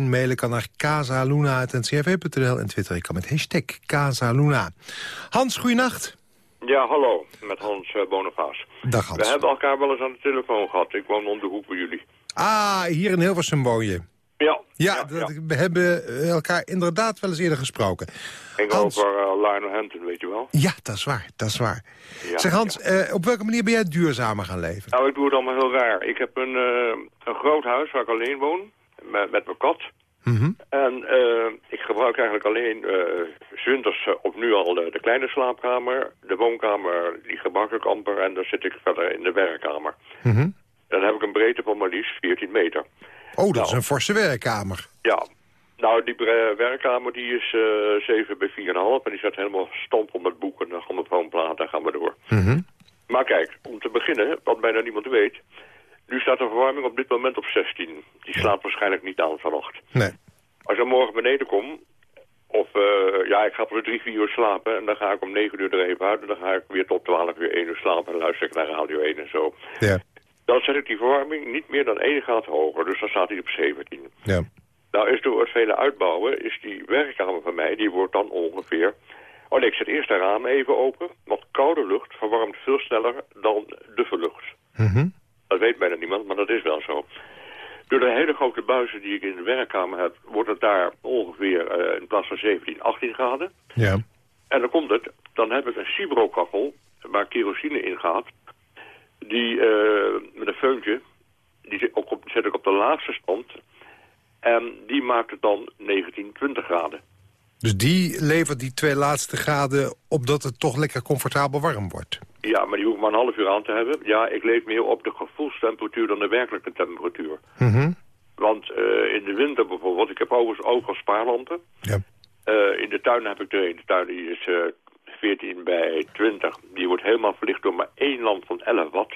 mailen kan naar casaluna.ncrv.nl en twitter ik kan met hashtag Casaluna. Hans, goeienacht. Ja, hallo, met Hans uh. Dag Hans. We hebben elkaar wel eens aan de telefoon gehad. Ik woon om de hoek bij jullie. Ah, hier in Hilversum woon je. Ja. Ja, dat- we hebben eh, elkaar inderdaad wel eens eerder gesproken. Ging Hans. over uh, Lionel Hampton, weet je wel. Ja, dat is waar, dat is waar. Ja, zeg Hans, eh, op welke manier ben jij duurzamer gaan leven? Nou, ik doe het allemaal heel raar. Ik heb een, eh, een groot huis waar ik alleen woon, met, met mijn kat. Mhm. En eh, ik gebruik eigenlijk alleen uh, winters op nu al de, de kleine slaapkamer. De woonkamer, die gebruik ik amper. En dan zit ik verder in de werkkamer. Mhm. Dan heb ik een breedte van maar liefst 14 meter. Oh, dat is een forse werkkamer. Ja. Nou, die werkkamer die is eh 7 bij 4,5. En die staat helemaal stamp met boeken. Dan gaan we gewoon praten en gaan we door. Mhm. Maar kijk, om te beginnen, wat bijna niemand weet... Nu staat de verwarming op dit moment op 16. Die slaat waarschijnlijk niet aan vannacht. Nee. Als ik morgen beneden kom... Of, eh, ja, ik ga voor drie, vier uur slapen... en dan ga ik om 9 uur er even uit... en dan ga ik weer tot 12 uur, 1 uur slapen... en luister ik naar Radio 1 en zo. Ja. Dan zet ik die verwarming niet meer dan 1 graad hoger. Dus dan staat hij op 17. Ja. Nou is door het vele uitbouwen, is die werkkamer van mij, die wordt dan ongeveer... Oh nee, ik zet eerst de ramen even open, want koude lucht verwarmt veel sneller dan duffe lucht. Mhm. Dat weet bijna niemand, maar dat is wel zo. Door de hele grote buizen die ik in de werkkamer heb, wordt het daar ongeveer eh, in plaats van 17, 18 graden. Ja. En dan komt het, dan heb ik een Cibro-kachel waar kerosine in gaat. Die eh, met een feuntje, die zet, ook op, zet ik op de laagste stand. En die maakt het dan 19, 20 graden. Dus die levert die twee laatste graden op dat het toch lekker comfortabel warm wordt. Ja, maar die hoef ik maar een half uur aan te hebben. Ja, ik leef meer op de gevoelstemperatuur dan de werkelijke temperatuur. Mhm. Want eh, in de winter bijvoorbeeld, ik heb overigens ook al spaarlampen. Ja. Eh, in de tuin heb ik er een. De tuin die is 14 bij 20. Die wordt helemaal verlicht door maar één lamp van 11 watt.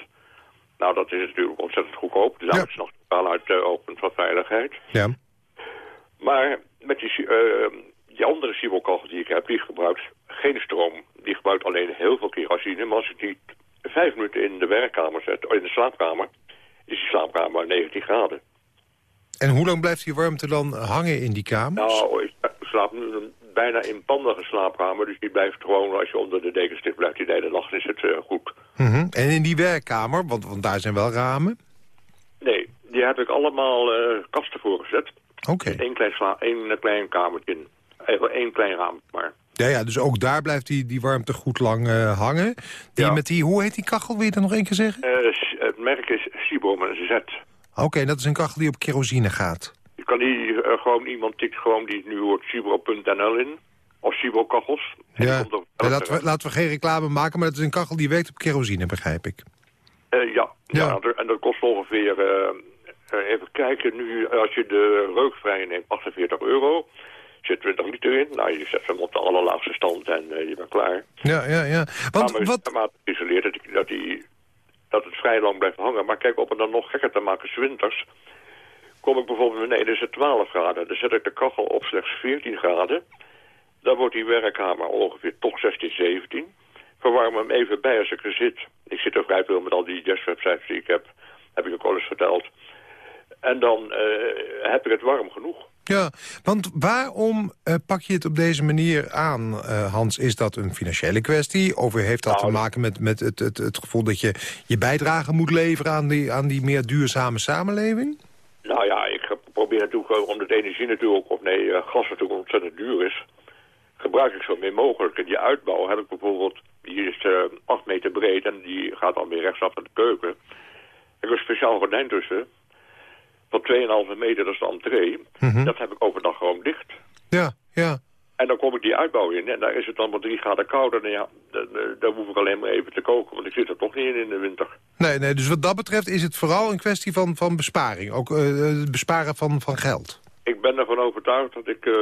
Nou, dat is natuurlijk ontzettend goedkoop. Dus daar is nog totaal uit uh, oogpunt van veiligheid. Ja. Maar met die, uh, die andere Sibelkachel die ik heb, die gebruikt geen stroom. Die gebruikt alleen heel veel kerosine. Maar als ik die vijf minuten in de werkkamer zet, in de slaapkamer, is die slaapkamer 19 graden. En hoe lang blijft die warmte dan hangen in die kamer? Nou, ik slaap bijna inpandige slaapkamer. Dus die blijft gewoon, als je onder de dekens ligt, blijft die de hele nacht is het uh, goed. Mm -hmm. En in die werkkamer, want, want daar zijn wel ramen? Nee, die heb ik allemaal uh, kasten voor gezet. Oké. Okay. Eén klein, één klein kamertje in. Even één klein raam, maar... Ja, ja, dus ook daar blijft die, die warmte goed lang uh, hangen. Die ja. met die, hoe heet die kachel, wil je dat nog één keer zeggen? Het merk is een Z. Oké, okay, dat is een kachel die op kerosine gaat. Je kan die gewoon, iemand tikt gewoon die nu hoort Cibro.nl in. Of Cibro-kachels. Ja, ja laten, we, laten we geen reclame maken, maar het is een kachel die werkt op kerosine, begrijp ik. Uh, ja, ja. ja, en dat kost ongeveer, uh, even kijken, nu als je de reukvrije neemt, 48 euro. zit 20 liter in. Nou, je zet hem op de allerlaagste stand en eh, je bent klaar. Ja, ja, ja. Want maar wat... Maar geïsoleerd dat, die- dat, die, dat het vrij lang blijft hangen. Maar kijk, om het dan nog gekker te maken, 's winters... kom ik bijvoorbeeld beneden, is het 12 graden. Dan zet ik de kachel op slechts 14 graden. Dan wordt die werkkamer ongeveer toch 16, 17. Verwarm hem even bij als ik er zit. Ik zit er vrij veel met al die jazzwebsites die ik heb. Heb ik ook al eens verteld. En dan eh, heb ik het warm genoeg. Ja, want waarom eh, pak je het op deze manier aan, eh, Hans? Is dat een financiële kwestie? Of heeft dat te maken met, met het, het, het gevoel dat je je bijdrage moet leveren... aan die, aan die meer duurzame samenleving? Nou ja, ik probeer natuurlijk, eh, omdat energie natuurlijk, of nee, eh, gas natuurlijk ontzettend duur is, gebruik ik zo min mogelijk. En die uitbouw heb ik bijvoorbeeld, die is eh 8 meter breed en die gaat dan weer rechtsaf naar de keuken. Ik heb een speciaal gordijn tussen, van 2,5 meter, dat is de entree. Dat heb ik overdag gewoon dicht. Ja, ja. En dan kom ik die uitbouw in en daar is het dan maar 3 graden kouder. En ja, dan, eh, dan hoef ik alleen maar even te koken, want ik zit er toch niet in in de winter. Nee, nee, dus wat dat betreft is het vooral een kwestie van, van besparing. Ook eh, het besparen van, van geld. Ik ben ervan overtuigd dat ik eh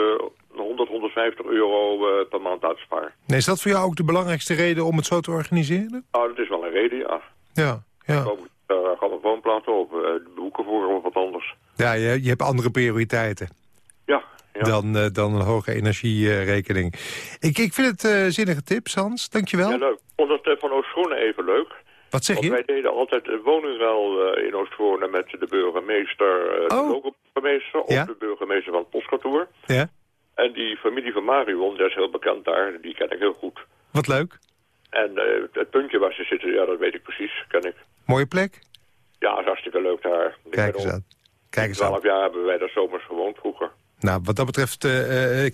100, 150 euro eh, per maand uitspaar. Nee, is dat voor jou ook de belangrijkste reden om het zo te organiseren? Nou, dat is wel een reden, ja. Ja, ja. Dan uh, gaan we woonplaatsen of uh, de boeken voor of wat anders. Ja, je, je hebt andere prioriteiten. Ja. Dan, uh, dan een hoge energierekening. ik, ik vind het uh, zinnige tips, Hans. Dankjewel. Ja, leuk. Ik vond het uh, van Oostgroene even leuk. Wat zeg Want je? wij deden altijd woningruil in Oostgroene met de burgemeester, oh. de lokale burgemeester of ja? de burgemeester van het postkantoor. Ja. En die familie van Marion, dat is heel bekend daar, die ken ik heel goed. Wat leuk. En het puntje waar ze zitten, ja, dat weet ik precies, ken ik. Mooie plek? Ja, dat is hartstikke leuk daar. Kijk eens aan. Kijk eens aan. 12 jaar hebben wij daar zomers gewoond vroeger. Nou, wat dat betreft uh,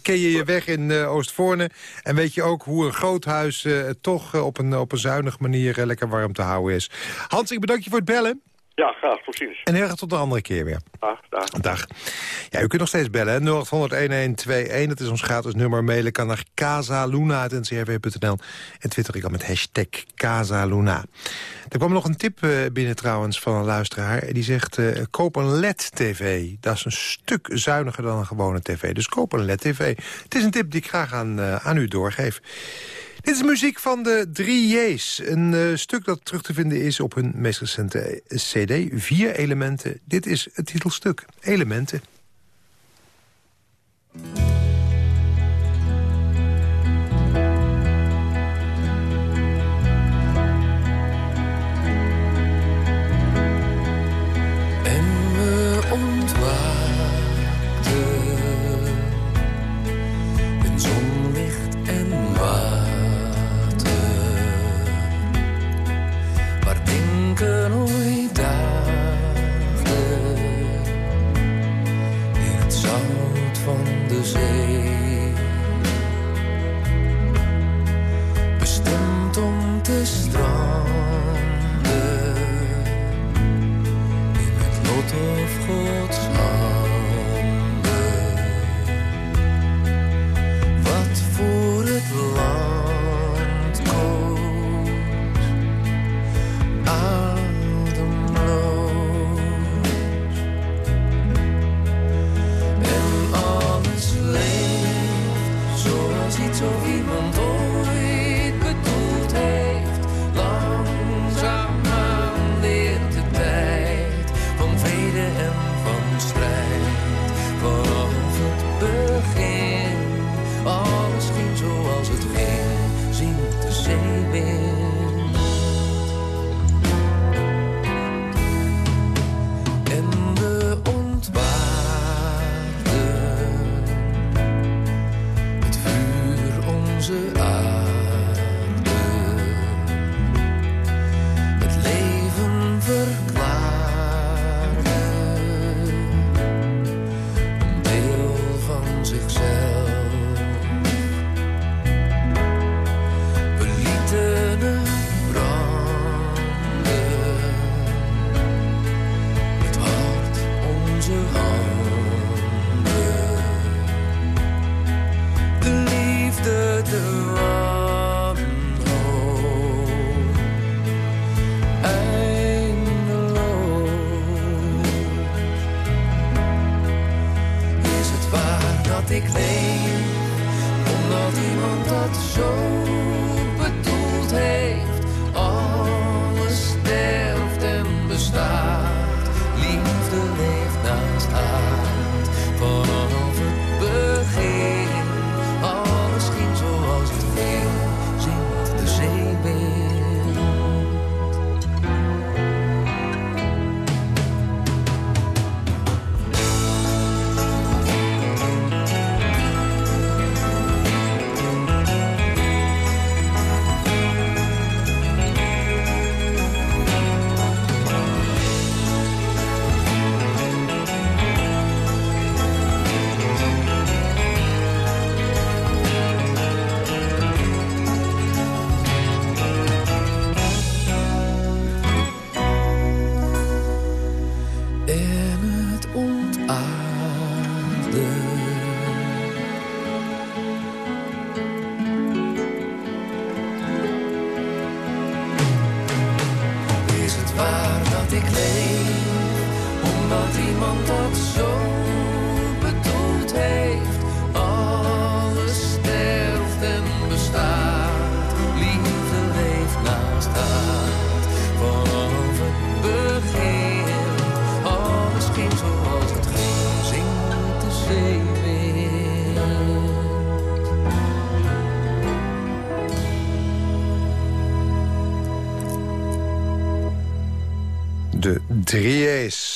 ken je je weg in uh, Oostvoorne... en weet je ook hoe een groot huis toch op, een, op een zuinige manier lekker warm te houden is. Hans, ik bedank je voor het bellen. Ja, graag. Tot ziens. En heel graag tot een andere keer weer. Dag, dag. Dag. Ja, u kunt nog steeds bellen, 0800-1121. Dat is ons gratis nummer. Mailen kan naar casaluna.ncrv.nl. En twitter ik al met hashtag Casaluna. Er kwam nog een tip binnen trouwens van een luisteraar. Die zegt, uh, koop een LED-tv. Dat is een stuk zuiniger dan een gewone tv. Dus koop een LED-tv. Het is een tip die ik graag aan, uh, aan u doorgeef. Dit is muziek van de 3J's. Een uh, stuk dat terug te vinden is op hun meest recente cd. Vier elementen. Dit is het titelstuk. Elementen.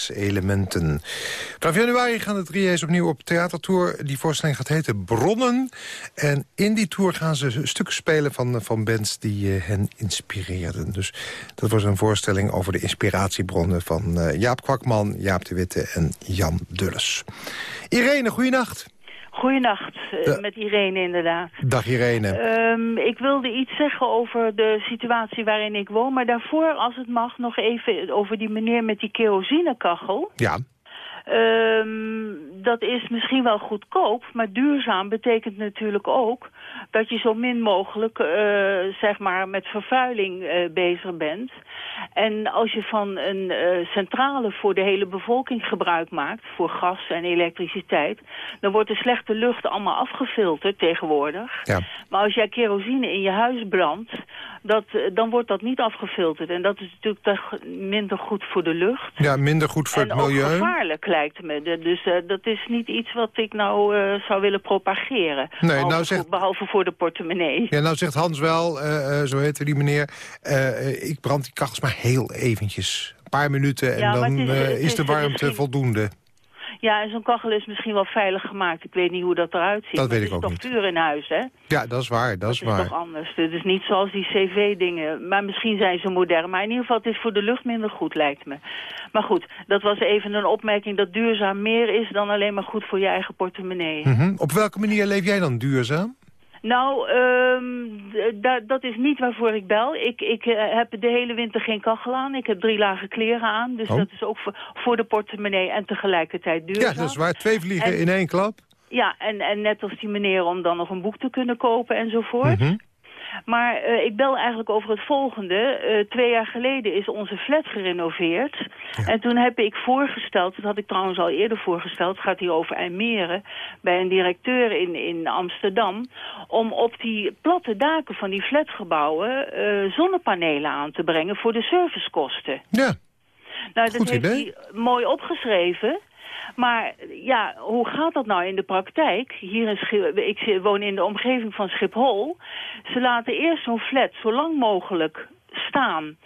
Drieërs-elementen. Vanaf januari gaan de Drieërs opnieuw op theatertour. Die voorstelling gaat heten Bronnen. En in die tour gaan ze stukken spelen van, van bands die eh, hen inspireerden. Dus dat was een voorstelling over de inspiratiebronnen... van eh, Jaap Kwakman, Jaap de Witte en Jan Dulles. Irene, goeienacht. Goeienacht, eh, met Irene inderdaad. Dag Irene. Ehm, ik wilde iets zeggen over de situatie waarin ik woon, maar daarvoor, als het mag, nog even over die meneer met die kerosinekachel. Ja. Ehm, dat is misschien wel goedkoop, maar duurzaam betekent natuurlijk ook dat je zo min mogelijk eh, zeg maar met vervuiling eh, bezig bent. En als je van een eh, centrale voor de hele bevolking gebruik maakt, voor gas en elektriciteit, dan wordt de slechte lucht allemaal afgefilterd tegenwoordig. Ja. Maar als jij kerosine in je huis brandt, dat, dan wordt dat niet afgefilterd. En dat is natuurlijk toch minder goed voor de lucht. Ja, minder goed voor en het ook milieu. gevaarlijk lijkt me. Dus dat is niet iets wat ik nou zou willen propageren. Nee, behalve, nou voor, behalve voor de portemonnee. Ja, nou zegt Hans wel, eh, zo heette die meneer... eh, ik brand die kachels maar heel eventjes. Een paar minuten en Ja, dan is- is de is warmte misschien- voldoende. Ja, en zo'n kachel is misschien wel veilig gemaakt. Ik weet niet hoe dat eruit ziet. Dat weet het ik is ook toch vuur in huis, hè? Ja, dat is waar, dat, is Dat is waar. toch anders. Het is niet zoals die cv-dingen. Maar misschien zijn ze modern. Maar in ieder geval, het is voor de lucht minder goed, lijkt me. Maar goed, dat was even een opmerking dat duurzaam meer is dan alleen maar goed voor je eigen portemonnee. Mhm. Op welke manier leef jij dan duurzaam? Nou, ehm, dat is niet waarvoor ik bel. Ik, ik eh, heb de hele winter geen kachel aan. Ik heb drie lagen kleren aan. Dus Oh. dat is ook voor, voor de portemonnee en tegelijkertijd duurzaam. Ja, dat is waar. Twee vliegen En- in één klap. Ja, en, en net als die meneer om dan nog een boek te kunnen kopen enzovoort. Mhm. Maar eh, ik bel eigenlijk over het volgende. Eh, twee jaar geleden is onze flat gerenoveerd. En toen heb ik voorgesteld, dat had ik trouwens al eerder voorgesteld... het gaat hier over IJmeren, bij een directeur in, in Amsterdam... om op die platte daken van die flatgebouwen eh, zonnepanelen aan te brengen... voor de servicekosten. Ja. Nou, dat heeft hij mooi opgeschreven. Maar ja, hoe gaat dat nou in de praktijk? Hier in Schi- ik woon in de omgeving van Schiphol. Ze laten eerst zo'n flat zo lang mogelijk staan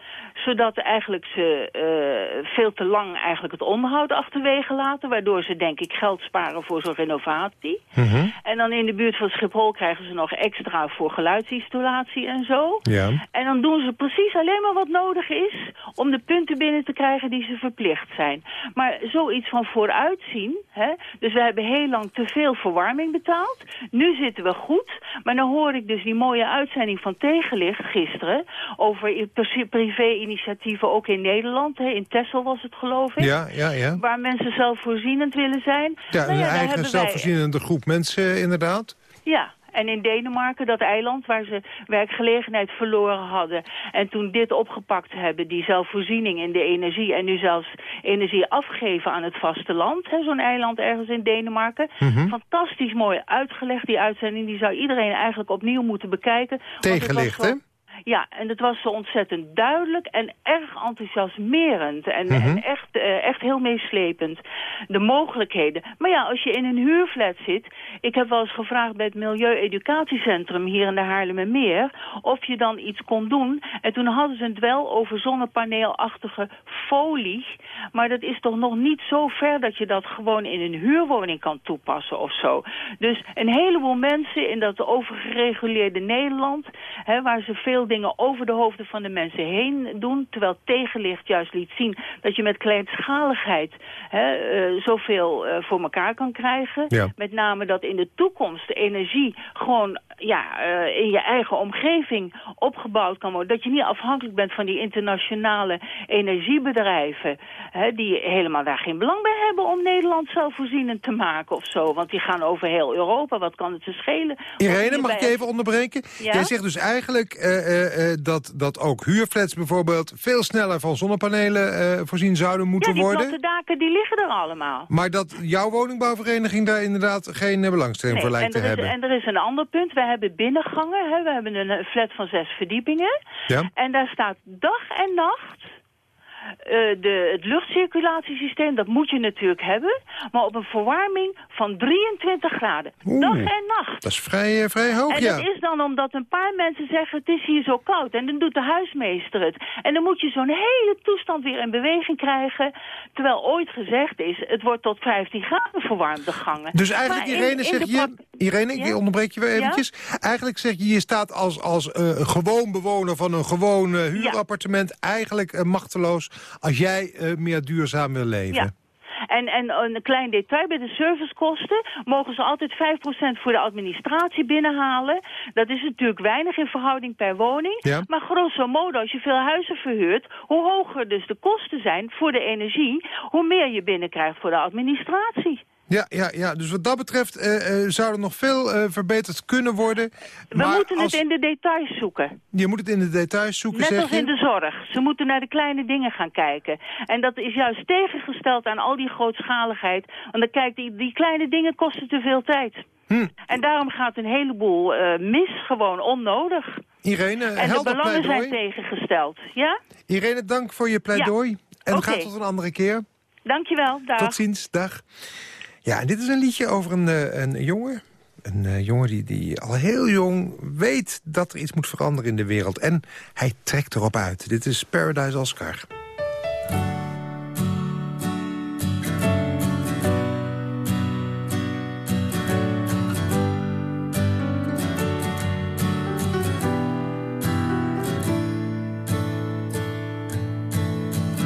zodat eigenlijk ze eh, veel te lang eigenlijk het onderhoud achterwege laten... waardoor ze denk ik geld sparen voor zo'n renovatie. Mhm. En dan in de buurt van Schiphol krijgen ze nog extra voor geluidsinstallatie en zo. Ja. En dan doen ze precies alleen maar wat nodig is om de punten binnen te krijgen die ze verplicht zijn. Maar zoiets van vooruitzien, hè? dus we hebben heel lang te veel verwarming betaald. Nu zitten we goed, maar dan hoor ik dus die mooie uitzending van Tegenlicht gisteren over i- privé-initiatieven ook in Nederland. Hè? In Texel was het geloof ik. Ja, ja, ja. Waar mensen zelfvoorzienend willen zijn. Ja, Nou een daar eigen wij- zelfvoorzienende groep mensen inderdaad. ja, en in Denemarken, dat eiland waar ze werkgelegenheid verloren hadden... en toen dit opgepakt hebben, die zelfvoorziening in de energie... en nu zelfs energie afgeven aan het vasteland, zo'n eiland ergens in Denemarken. Mhm. Fantastisch mooi uitgelegd, die uitzending. Die zou iedereen eigenlijk opnieuw moeten bekijken. Tegenlicht, hè? Ja, en het was zo ontzettend duidelijk en erg enthousiasmerend. En, Mhm. en echt, eh, echt heel meeslepend. De mogelijkheden. Maar ja, als je in een huurflat zit... Ik heb wel eens gevraagd bij het Milieueducatiecentrum hier in de Haarlemmermeer... of je dan iets kon doen. En toen hadden ze het wel over zonnepaneelachtige folie. Maar dat is toch nog niet zo ver dat je dat gewoon in een huurwoning kan toepassen of zo. Dus een heleboel mensen in dat overgereguleerde Nederland... Hè, waar ze veel dingen over de hoofden van de mensen heen doen... terwijl tegenlicht juist liet zien dat je met kleinschaligheid hè, eh, zoveel eh, voor elkaar kan krijgen. Ja. Met name dat in de toekomst de energie gewoon ja, eh, in je eigen omgeving opgebouwd kan worden. Dat je niet afhankelijk bent van die internationale energiebedrijven... Hè, die helemaal daar geen belang bij hebben om Nederland zelfvoorzienend te maken of zo. Want die gaan over heel Europa. Wat kan het ze schelen? Irene, mag ik je even onderbreken? Ja? Jij zegt dus eigenlijk, eh, eh, dat, dat ook huurflats bijvoorbeeld... veel sneller van zonnepanelen eh, voorzien zouden moeten ja, die worden. daken die liggen er allemaal. Maar dat jouw woningbouwvereniging daar inderdaad geen belangstelling Nee, voor lijkt te is, hebben. en er is een ander punt. We hebben binnengangen. Hè. We hebben een flat van zes verdiepingen. Ja. En daar staat dag en nacht... eh, de, het luchtcirculatiesysteem, dat moet je natuurlijk hebben. Maar op een verwarming van 23 graden. Oeh. Dag en nacht. Dat is vrij, eh, vrij hoog, En ja. dat is dan omdat een paar mensen zeggen het is hier zo koud. En dan doet de huismeester het. En dan moet je zo'n hele toestand weer in beweging krijgen. Terwijl ooit gezegd is, het wordt tot 15 graden verwarmd, de gangen. Dus eigenlijk, in- Irene, zeg je... Irene, ik Ja? onderbreek je weer Ja? eventjes. Eigenlijk zeg je, je staat als, als eh, gewoon bewoner van een gewoon huurappartement... eigenlijk machteloos als jij eh, meer duurzaam wil leven. Ja. En, en een klein detail, bij de servicekosten mogen ze altijd 5% voor de administratie binnenhalen. Dat is natuurlijk weinig in verhouding per woning. Ja. Maar grosso modo, als je veel huizen verhuurt, hoe hoger dus de kosten zijn voor de energie, hoe meer je binnenkrijgt voor de administratie. Ja, ja, ja, dus wat dat betreft eh, eh, zou er nog veel eh, verbeterd kunnen worden. We maar moeten als- het in de details zoeken. Je moet het in de details zoeken, Net zeg als je? in de zorg. Ze moeten naar de kleine dingen gaan kijken. En dat is juist tegengesteld aan al die grootschaligheid. Want dan kijkt die, die kleine dingen kosten te veel tijd. Hm. En daarom gaat een heleboel mis, gewoon onnodig. Irene, en de belangen pleidooi. zijn tegengesteld. Ja? Irene, dank voor je pleidooi. En Oké. graag tot een andere keer. Dankjewel. Dag. Tot ziens, dag. Ja, en dit is een liedje over een, eh, een jongen. Een eh, jongen die, die al heel jong weet dat er iets moet veranderen in de wereld. En hij trekt erop uit. Dit is Paradise Oscar.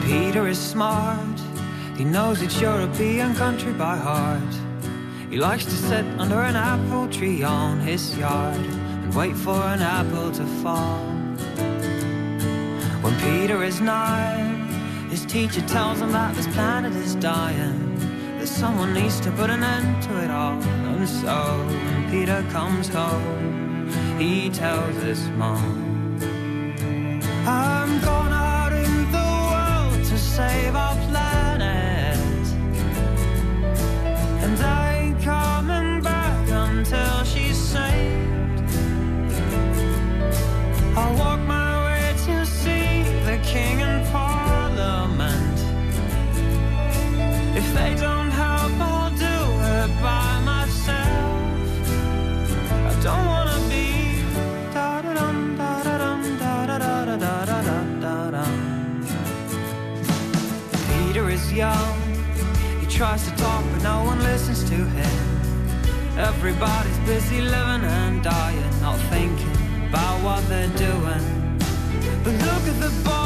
Peter is smart. He knows each European country by heart. He likes to sit under an apple tree on his yard and wait for an apple to fall. When Peter is nine, his teacher tells him that this planet is dying. That someone needs to put an end to it all. And so when Peter comes home, he tells his mom, I'm going out in the world to save our planet. Tries to talk, but no one listens to him. Everybody's busy living and dying, not thinking about what they're doing. But look at the boy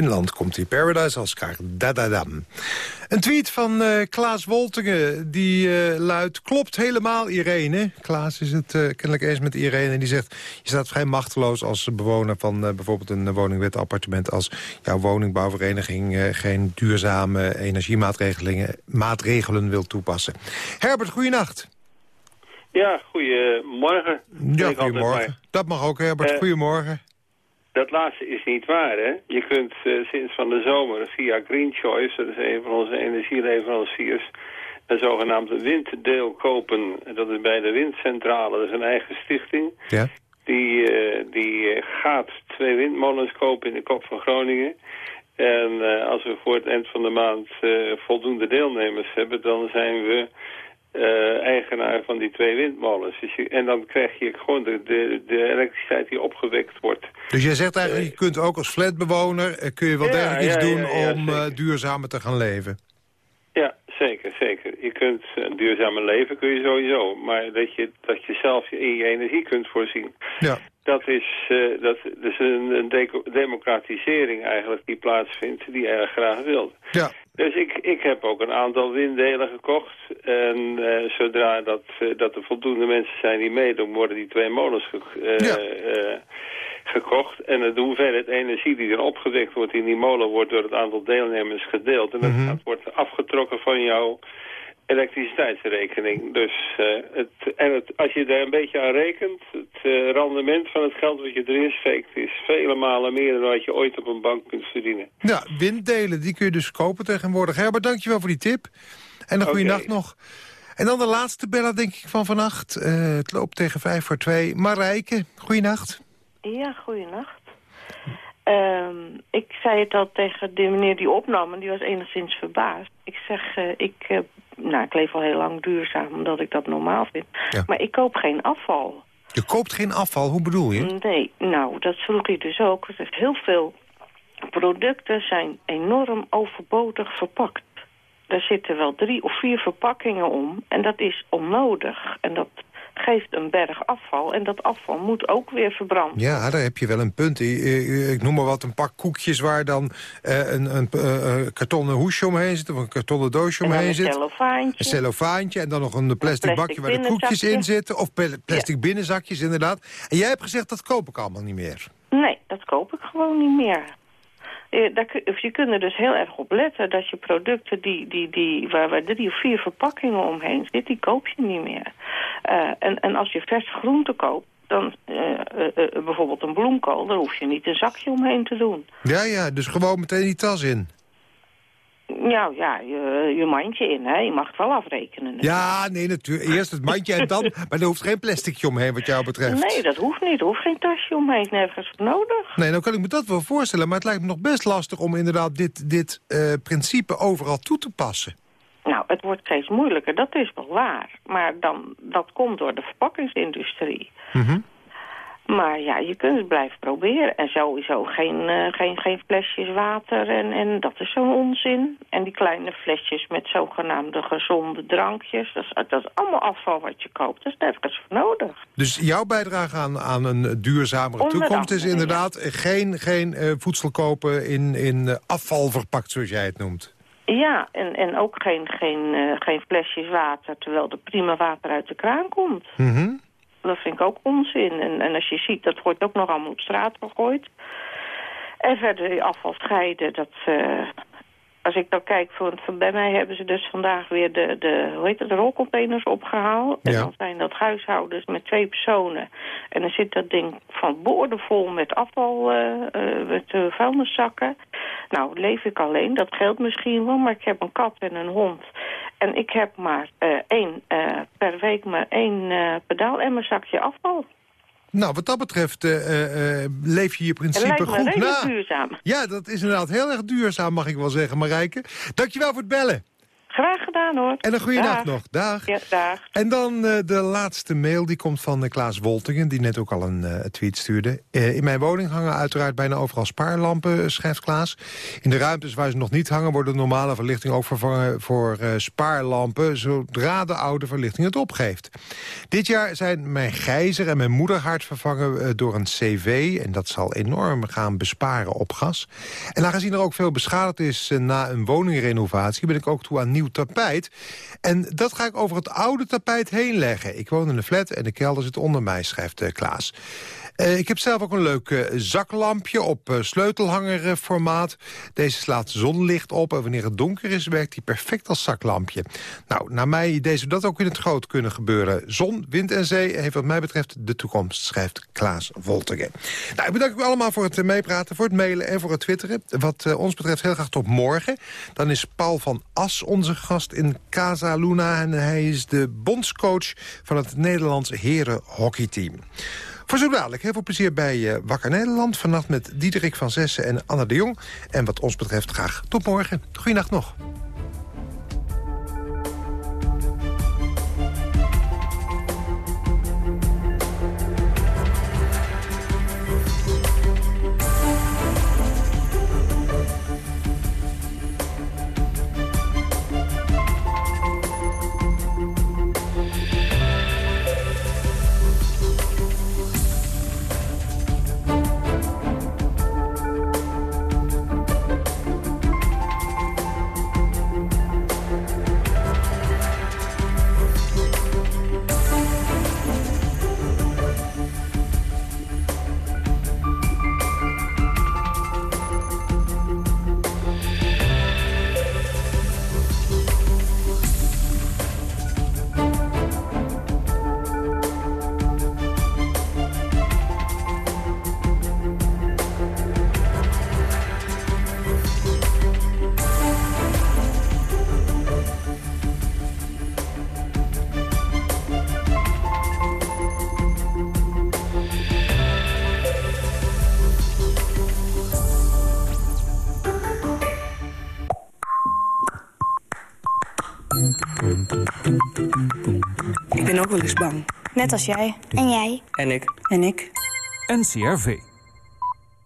Finland komt die Paradise Oscar. Dadadam. Een tweet van eh, Klaas Woltingen, die eh, luidt... Klopt helemaal, Irene. Klaas is het eh, kennelijk eens met Irene. En die zegt, je staat vrij machteloos als bewoner van bijvoorbeeld een woningwetappartement... als jouw woningbouwvereniging geen duurzame energiemaatregelen maatregelen wil toepassen. Herbert, goeienacht. Ja, goedemorgen. Ja, goedemorgen. Dat mag ook, Herbert. goedemorgen. Dat laatste is niet waar, hè? Je kunt uh, sinds van de zomer via Green Choice, dat is een van onze energieleveranciers, een zogenaamde winddeel kopen. Dat is bij de windcentrale, dat is een eigen stichting. Ja. Die, uh, die uh, gaat twee windmolens kopen in de kop van Groningen. En als we voor het eind van de maand voldoende deelnemers hebben, dan zijn we uh, eigenaar van die twee windmolens. Dus je, en dan krijg je gewoon de, de, de elektriciteit die opgewekt wordt. Dus jij zegt eigenlijk, je kunt ook als flatbewoner... Eh, kun je wel degelijk iets doen om duurzamer te gaan leven? Ja, zeker, zeker. Je kunt een duurzamer leven kun je sowieso. Maar dat je, dat je zelf in je energie kunt voorzien. Ja. Dat is, uh, dat, is een, een democratisering eigenlijk die plaatsvindt, die je erg graag wilt. Ja. Dus ik, ik heb ook een aantal winddelen gekocht. En uh, zodra dat, uh, dat er voldoende mensen zijn die meedoen, worden die twee molens ge ja. Gekocht. En de hoeveelheid energie die er opgewekt wordt in die molen wordt door het aantal deelnemers gedeeld. En dat mm -hmm. wordt afgetrokken van jouw elektriciteitsrekening. Dus uh, het, en het, als je daar een beetje aan rekent, het uh, rendement van het geld wat je erin steekt is vele malen meer dan wat je ooit op een bank kunt verdienen. Ja, winddelen, die kun je dus kopen tegenwoordig. Herbert, dankjewel voor die tip. En een goede nacht nog. En dan de laatste bella, denk ik, van vannacht. Uh, het loopt tegen vijf voor twee. Marijke, goeienacht. Ja, goeienacht. Um, ik zei het al tegen de meneer die opnam en die was enigszins verbaasd. Ik zeg, uh, ik, uh, nou, ik leef al heel lang duurzaam omdat ik dat normaal vind. Ja. Maar ik koop geen afval. Je koopt geen afval, hoe bedoel je? Nee, nou, dat vroeg ik dus ook. Dus heel veel producten zijn enorm overbodig verpakt. Daar zitten wel drie of vier verpakkingen om en dat is onnodig. En dat geeft een berg afval. En dat afval moet ook weer verbranden. Ja, daar heb je wel een punt. Ik noem maar wat, een pak koekjes waar dan uh, een, een uh, kartonnen hoesje omheen zit... of een kartonnen doosje omheen zit. een cellofaantje. Een cellofaantje en dan nog een plastic, bakje waar de koekjes in zitten. Of plastic ja. binnenzakjes, inderdaad. En jij hebt gezegd, dat koop ik allemaal niet meer. Nee, dat koop ik gewoon niet meer. Je kunt er dus heel erg op letten dat je producten die, die, die, waar, waar drie of vier verpakkingen omheen zitten, die koop je niet meer. Uh, en, en als je verse groenten koopt, dan uh, bijvoorbeeld een bloemkool, daar hoef je niet een zakje omheen te doen. Ja, ja, dus gewoon meteen die tas in. Nou ja, je, je mandje in, hè. Je mag het wel afrekenen. Ja, nee, natuurlijk. Eerst het mandje en dan... Maar er hoeft geen plasticje omheen wat jou betreft. Nee, dat hoeft niet. Er hoeft geen tasje omheen. Nergens nodig. Nee, nou kan ik me dat wel voorstellen. Maar het lijkt me nog best lastig om inderdaad dit, dit uh, principe overal toe te passen. Nou, het wordt steeds moeilijker. Dat is wel waar. Maar dan, dat komt door de verpakkingsindustrie. Mm -hmm. Maar ja, je kunt het blijven proberen. En sowieso geen, uh, geen, geen flesjes water en, en dat is zo'n onzin. En die kleine flesjes met zogenaamde gezonde drankjes. Dat is, dat is allemaal afval wat je koopt. Dat is nergens voor nodig. Dus jouw bijdrage aan, aan een duurzamere Onder toekomst is inderdaad... geen, geen uh, voedsel kopen in, in afval verpakt, zoals jij het noemt. Ja, en, en ook geen, geen, uh, geen flesjes water... terwijl er prima water uit de kraan komt. Mm -hmm. Dat vind ik ook onzin. En, en als je ziet, dat wordt ook nog allemaal op straat gegooid. En verder afval scheiden, dat... Uh, als ik dan kijk, voor, voor, bij mij hebben ze dus vandaag weer de, de, hoe heet het, de rolcontainers opgehaald. Ja. En dan zijn dat huishoudens met twee personen. En dan zit dat ding van boordevol met afval, uh, uh, met uh, vuilniszakken. Nou, leef ik alleen, dat geldt misschien wel, maar ik heb een kat en een hond. En ik heb maar één, per week maar één pedaalemmerzakje afval. Nou, wat dat betreft uh, uh, leef je je principe goed na. duurzaam. Ja, dat is inderdaad heel erg duurzaam, mag ik wel zeggen, Marijke. Dankjewel voor het bellen. Graag gedaan hoor. En een goede Dag. nog. Dag. Ja, dag. En dan eh, de laatste mail, die komt van eh, Klaas Woltingen... die net ook al een eh, tweet stuurde. In mijn woning hangen uiteraard bijna overal spaarlampen, schrijft Klaas. In de ruimtes waar ze nog niet hangen... wordt de normale verlichting ook vervangen voor spaarlampen... zodra de oude verlichting het opgeeft. Dit jaar zijn mijn gijzer en mijn moederhart vervangen door een cv... en dat zal enorm gaan besparen op gas. En aangezien er ook veel beschadigd is na een woningrenovatie... ben ik ook toe aan nieuw tapijt. En dat ga ik over het oude tapijt heen leggen. Ik woon in een flat en de kelder zit onder mij, schrijft eh, Klaas. Eh, ik heb zelf ook een leuk eh, zaklampje op uh, sleutelhangerformaat. Deze slaat zonlicht op en wanneer het donker is... werkt die perfect als zaklampje. Nou, naar mij idee zou dat ook in het groot kunnen gebeuren. Zon, wind en zee heeft wat mij betreft de toekomst... schrijft Klaas Woltegen. Nou, ik bedank u allemaal voor het eh, meepraten, voor het mailen en voor het twitteren. Wat eh, ons betreft heel graag tot morgen. Dan is Paul van As onze gast in Casa Luna... en hij is de bondscoach van het Nederlands herenhockeyteam. Voor zo dadelijk heel veel plezier bij eh, Wakker Nederland. Vannacht met Diederik van Zessen en Anna de Jong. En wat ons betreft graag tot morgen. Goeienacht nog. Ook wel eens bang. Net als jij. En jij. En ik. En ik. NCRV.